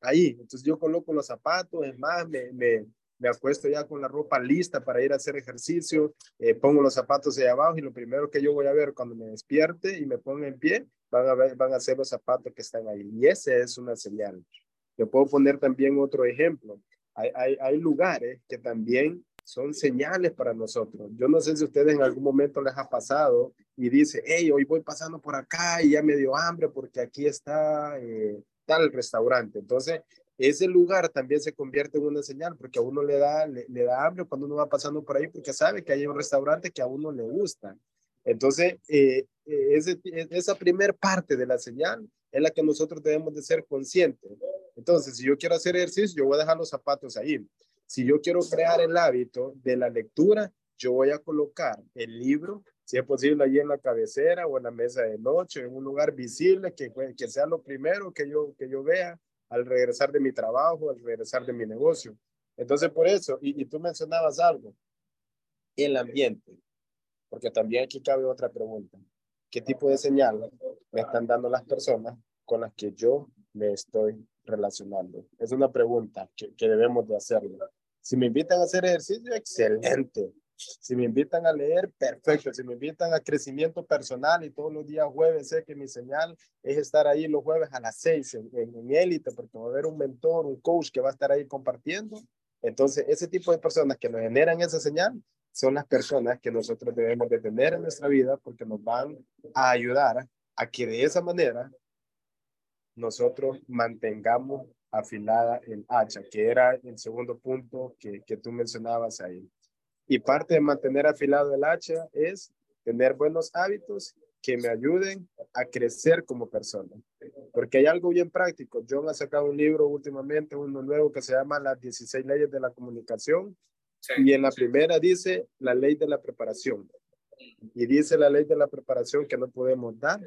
Ahí. Entonces yo coloco los zapatos, es más, me, me, me acuesto ya con la ropa lista para ir a hacer ejercicio, eh, pongo los zapatos ahí abajo y lo primero que yo voy a ver cuando me despierte y me ponga en pie, van a, ver, van a ser los zapatos que están ahí. Y esa es una señal. Yo puedo poner también otro ejemplo hay, hay, lugares que también son señales para nosotros. Yo no sé si ustedes en algún momento les ha pasado y dice, hey, hoy voy pasando por acá y ya me dio hambre porque aquí está eh, tal restaurante. Entonces, ese lugar también se convierte en una señal porque a uno le da, le, da hambre cuando uno va pasando por ahí porque sabe que hay un restaurante que a uno le gusta. Entonces, eh, eh, ese, esa primer parte de la señal es la que nosotros debemos de ser conscientes. Entonces, si yo quiero hacer ejercicio, yo voy a dejar los zapatos ahí. Si yo quiero crear el hábito de la lectura, yo voy a colocar el libro, si es posible, allí en la cabecera o en la mesa de noche, en un lugar visible, que, que sea lo primero que yo, que yo vea al regresar de mi trabajo, al regresar de mi negocio. Entonces, por eso, y, y tú mencionabas algo, el ambiente, porque también aquí cabe otra pregunta. ¿Qué tipo de señal me están dando las personas con las que yo me estoy relacionando? Es una pregunta que, que debemos de hacerlo. Si me invitan a hacer ejercicio, excelente. Si me invitan a leer, perfecto. Si me invitan a crecimiento personal y todos los días jueves, sé que mi señal es estar ahí los jueves a las seis en, élite, porque va a haber un mentor, un coach que va a estar ahí compartiendo. Entonces, ese tipo de personas que nos generan esa señal son las personas que nosotros debemos de tener en nuestra vida porque nos van a ayudar a que de esa manera nosotros mantengamos afilada el hacha, que era el segundo punto que, que tú mencionabas ahí. Y parte de mantener afilado el hacha es tener buenos hábitos que me ayuden a crecer como persona. Porque hay algo bien práctico. John ha sacado un libro últimamente, uno nuevo que se llama Las 16 leyes de la comunicación. Y en la primera dice la ley de la preparación. Y dice la ley de la preparación que no podemos dar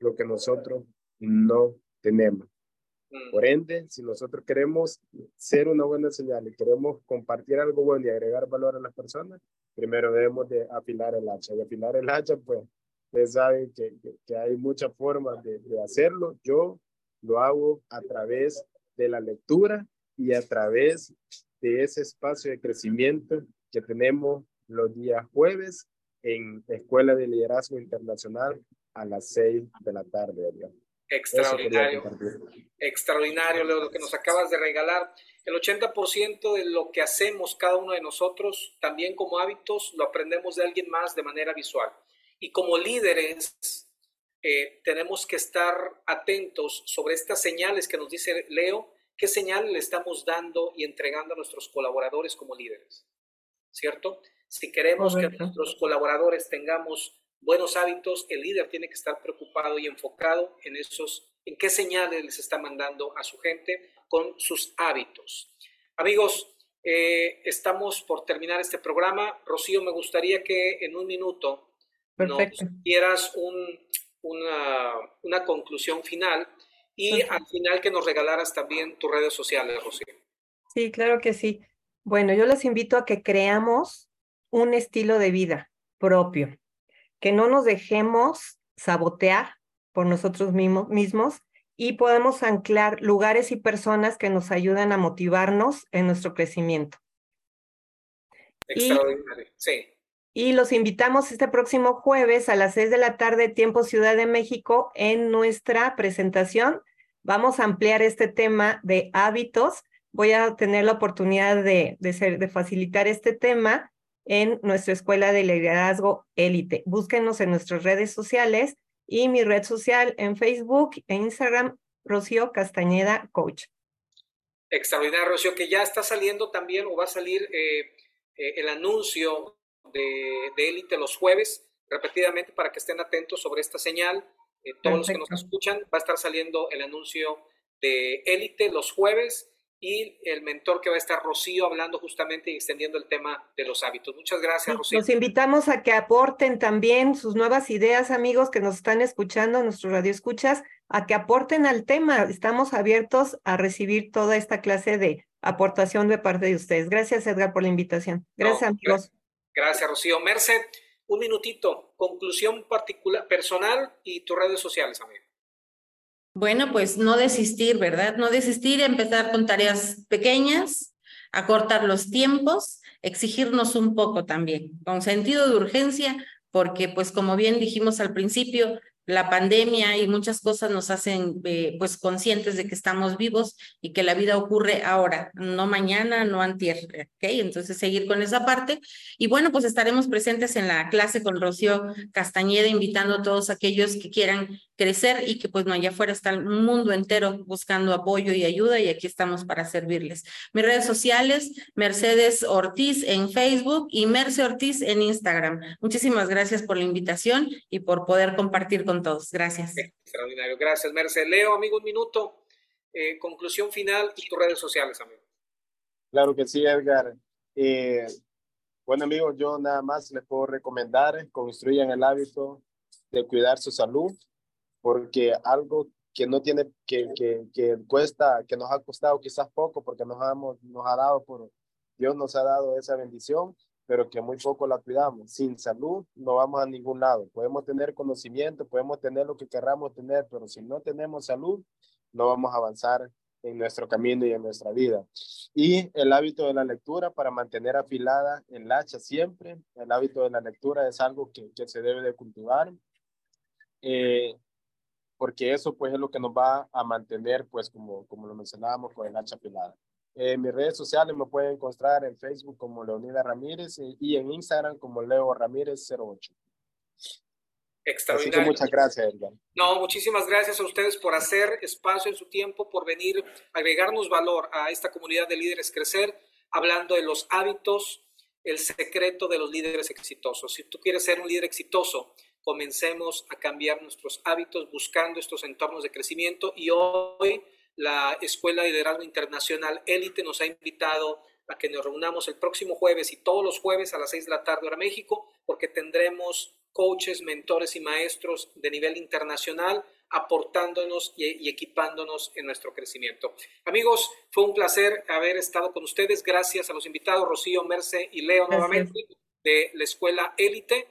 lo que nosotros no tenemos. Mm. Por ende, si nosotros queremos ser una buena señal y queremos compartir algo bueno y agregar valor a las personas, primero debemos de afilar el hacha. Y afilar el hacha, pues, ustedes saben que, que, hay muchas formas de, de, hacerlo. Yo lo hago a través de la lectura y a través de ese espacio de crecimiento que tenemos los días jueves en Escuela de Liderazgo Internacional a las seis de la tarde. Extraordinario. Extraordinario lo que nos acabas de regalar. El 80% de lo que hacemos cada uno de nosotros, también como hábitos, lo aprendemos de alguien más de manera visual. Y como líderes, eh, tenemos que estar atentos sobre estas señales que nos dice Leo, qué señal le estamos dando y entregando a nuestros colaboradores como líderes. ¿Cierto? Si queremos que nuestros colaboradores tengamos buenos hábitos, el líder tiene que estar preocupado y enfocado en esos, en qué señales les está mandando a su gente con sus hábitos. Amigos, eh, estamos por terminar este programa. Rocío, me gustaría que en un minuto nos dieras una, una, conclusión final y al final que nos regalaras también tus redes sociales, Rocío. Sí, claro que sí. Bueno, yo les invito a que creamos un estilo de vida propio que no nos dejemos sabotear por nosotros mismos y podemos anclar lugares y personas que nos ayudan a motivarnos en nuestro crecimiento. Extraordinario, y, sí. Y los invitamos este próximo jueves a las 6 de la tarde, tiempo Ciudad de México, en nuestra presentación. Vamos a ampliar este tema de hábitos. Voy a tener la oportunidad de, de, ser, de facilitar este tema en nuestra escuela de liderazgo élite. Búsquenos en nuestras redes sociales y mi red social en Facebook e Instagram, Rocío Castañeda Coach. Extraordinario, Rocío, que ya está saliendo también o va a salir eh, eh, el anuncio de, élite los jueves, repetidamente para que estén atentos sobre esta señal. Eh, todos los que nos escuchan, va a estar saliendo el anuncio de élite los jueves y el mentor que va a estar Rocío hablando justamente y extendiendo el tema de los hábitos. Muchas gracias, Rocío. Los invitamos a que aporten también sus nuevas ideas, amigos que nos están escuchando, nuestro radio escuchas, a que aporten al tema. Estamos abiertos a recibir toda esta clase de aportación de parte de ustedes. Gracias, Edgar, por la invitación. Gracias, amigos. Gracias, Rocío. Merce, un minutito, conclusión particular, personal y tus redes sociales, amigo. Bueno, pues no desistir, ¿verdad? No desistir, empezar con tareas pequeñas, acortar los tiempos, exigirnos un poco también, con sentido de urgencia, porque pues como bien dijimos al principio, la pandemia y muchas cosas nos hacen eh, pues conscientes de que estamos vivos y que la vida ocurre ahora, no mañana, no antier, ¿ok? Entonces seguir con esa parte. Y bueno, pues estaremos presentes en la clase con Rocío Castañeda, invitando a todos aquellos que quieran crecer y que pues no, allá afuera está el mundo entero buscando apoyo y ayuda y aquí estamos para servirles. Mis redes sociales, Mercedes Ortiz en Facebook y Merce Ortiz en Instagram. Muchísimas gracias por la invitación y por poder compartir con todos. Gracias. Extraordinario. Gracias, Merce. Leo, amigo, un minuto. Eh, conclusión final y tus redes sociales, amigo. Claro que sí, Edgar. Eh, bueno, amigos, yo nada más les puedo recomendar, construyan el hábito de cuidar su salud, porque algo que no tiene, que, que, que cuesta, que nos ha costado quizás poco, porque nos, hemos, nos ha dado por, Dios nos ha dado esa bendición, pero que muy poco la cuidamos. Sin salud no vamos a ningún lado. Podemos tener conocimiento, podemos tener lo que queramos tener, pero si no tenemos salud, no vamos a avanzar en nuestro camino y en nuestra vida. Y el hábito de la lectura para mantener afilada el hacha siempre. El hábito de la lectura es algo que, que se debe de cultivar. Eh, porque eso pues es lo que nos va a mantener pues como, como lo mencionábamos con el hacha afilada. En mis redes sociales me pueden encontrar en Facebook como Leonida Ramírez y en Instagram como Leo Ramírez 08. Extraordinario. muchas gracias, Edgar. No, muchísimas gracias a ustedes por hacer espacio en su tiempo, por venir a agregarnos valor a esta comunidad de líderes crecer, hablando de los hábitos, el secreto de los líderes exitosos. Si tú quieres ser un líder exitoso, comencemos a cambiar nuestros hábitos buscando estos entornos de crecimiento y hoy la Escuela de Liderazgo Internacional Élite nos ha invitado a que nos reunamos el próximo jueves y todos los jueves a las 6 de la tarde hora México, porque tendremos coaches, mentores y maestros de nivel internacional aportándonos y, equipándonos en nuestro crecimiento. Amigos, fue un placer haber estado con ustedes. Gracias a los invitados, Rocío, Merce y Leo nuevamente de la Escuela Élite.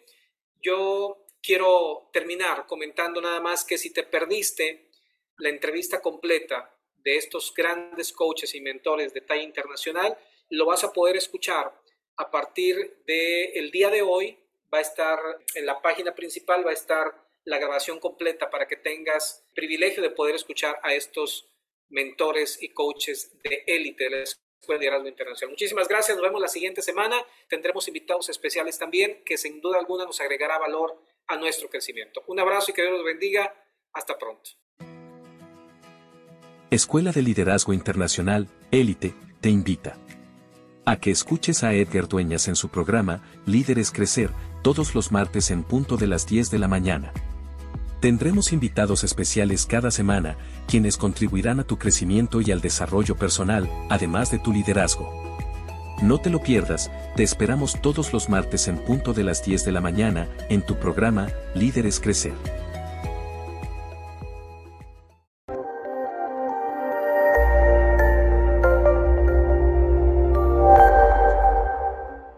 Yo quiero terminar comentando nada más que si te perdiste la entrevista completa de estos grandes coaches y mentores de talla internacional, lo vas a poder escuchar a partir del día de hoy. Va a estar en la página principal, va a estar la grabación completa para que tengas privilegio de poder escuchar a estos mentores y coaches de élite de la Escuela de Liderazgo Internacional. Muchísimas gracias, nos vemos la siguiente semana. Tendremos invitados especiales también que sin duda alguna nos agregará valor a nuestro crecimiento. Un abrazo y que Dios los bendiga. Hasta pronto. Escuela de Liderazgo Internacional, Élite, te invita a que escuches a Edgar Dueñas en su programa Líderes Crecer, todos los martes en punto de las 10 de la mañana. Tendremos invitados especiales cada semana, quienes contribuirán a tu crecimiento y al desarrollo personal, además de tu liderazgo. No te lo pierdas, te esperamos todos los martes en punto de las 10 de la mañana, en tu programa Líderes Crecer.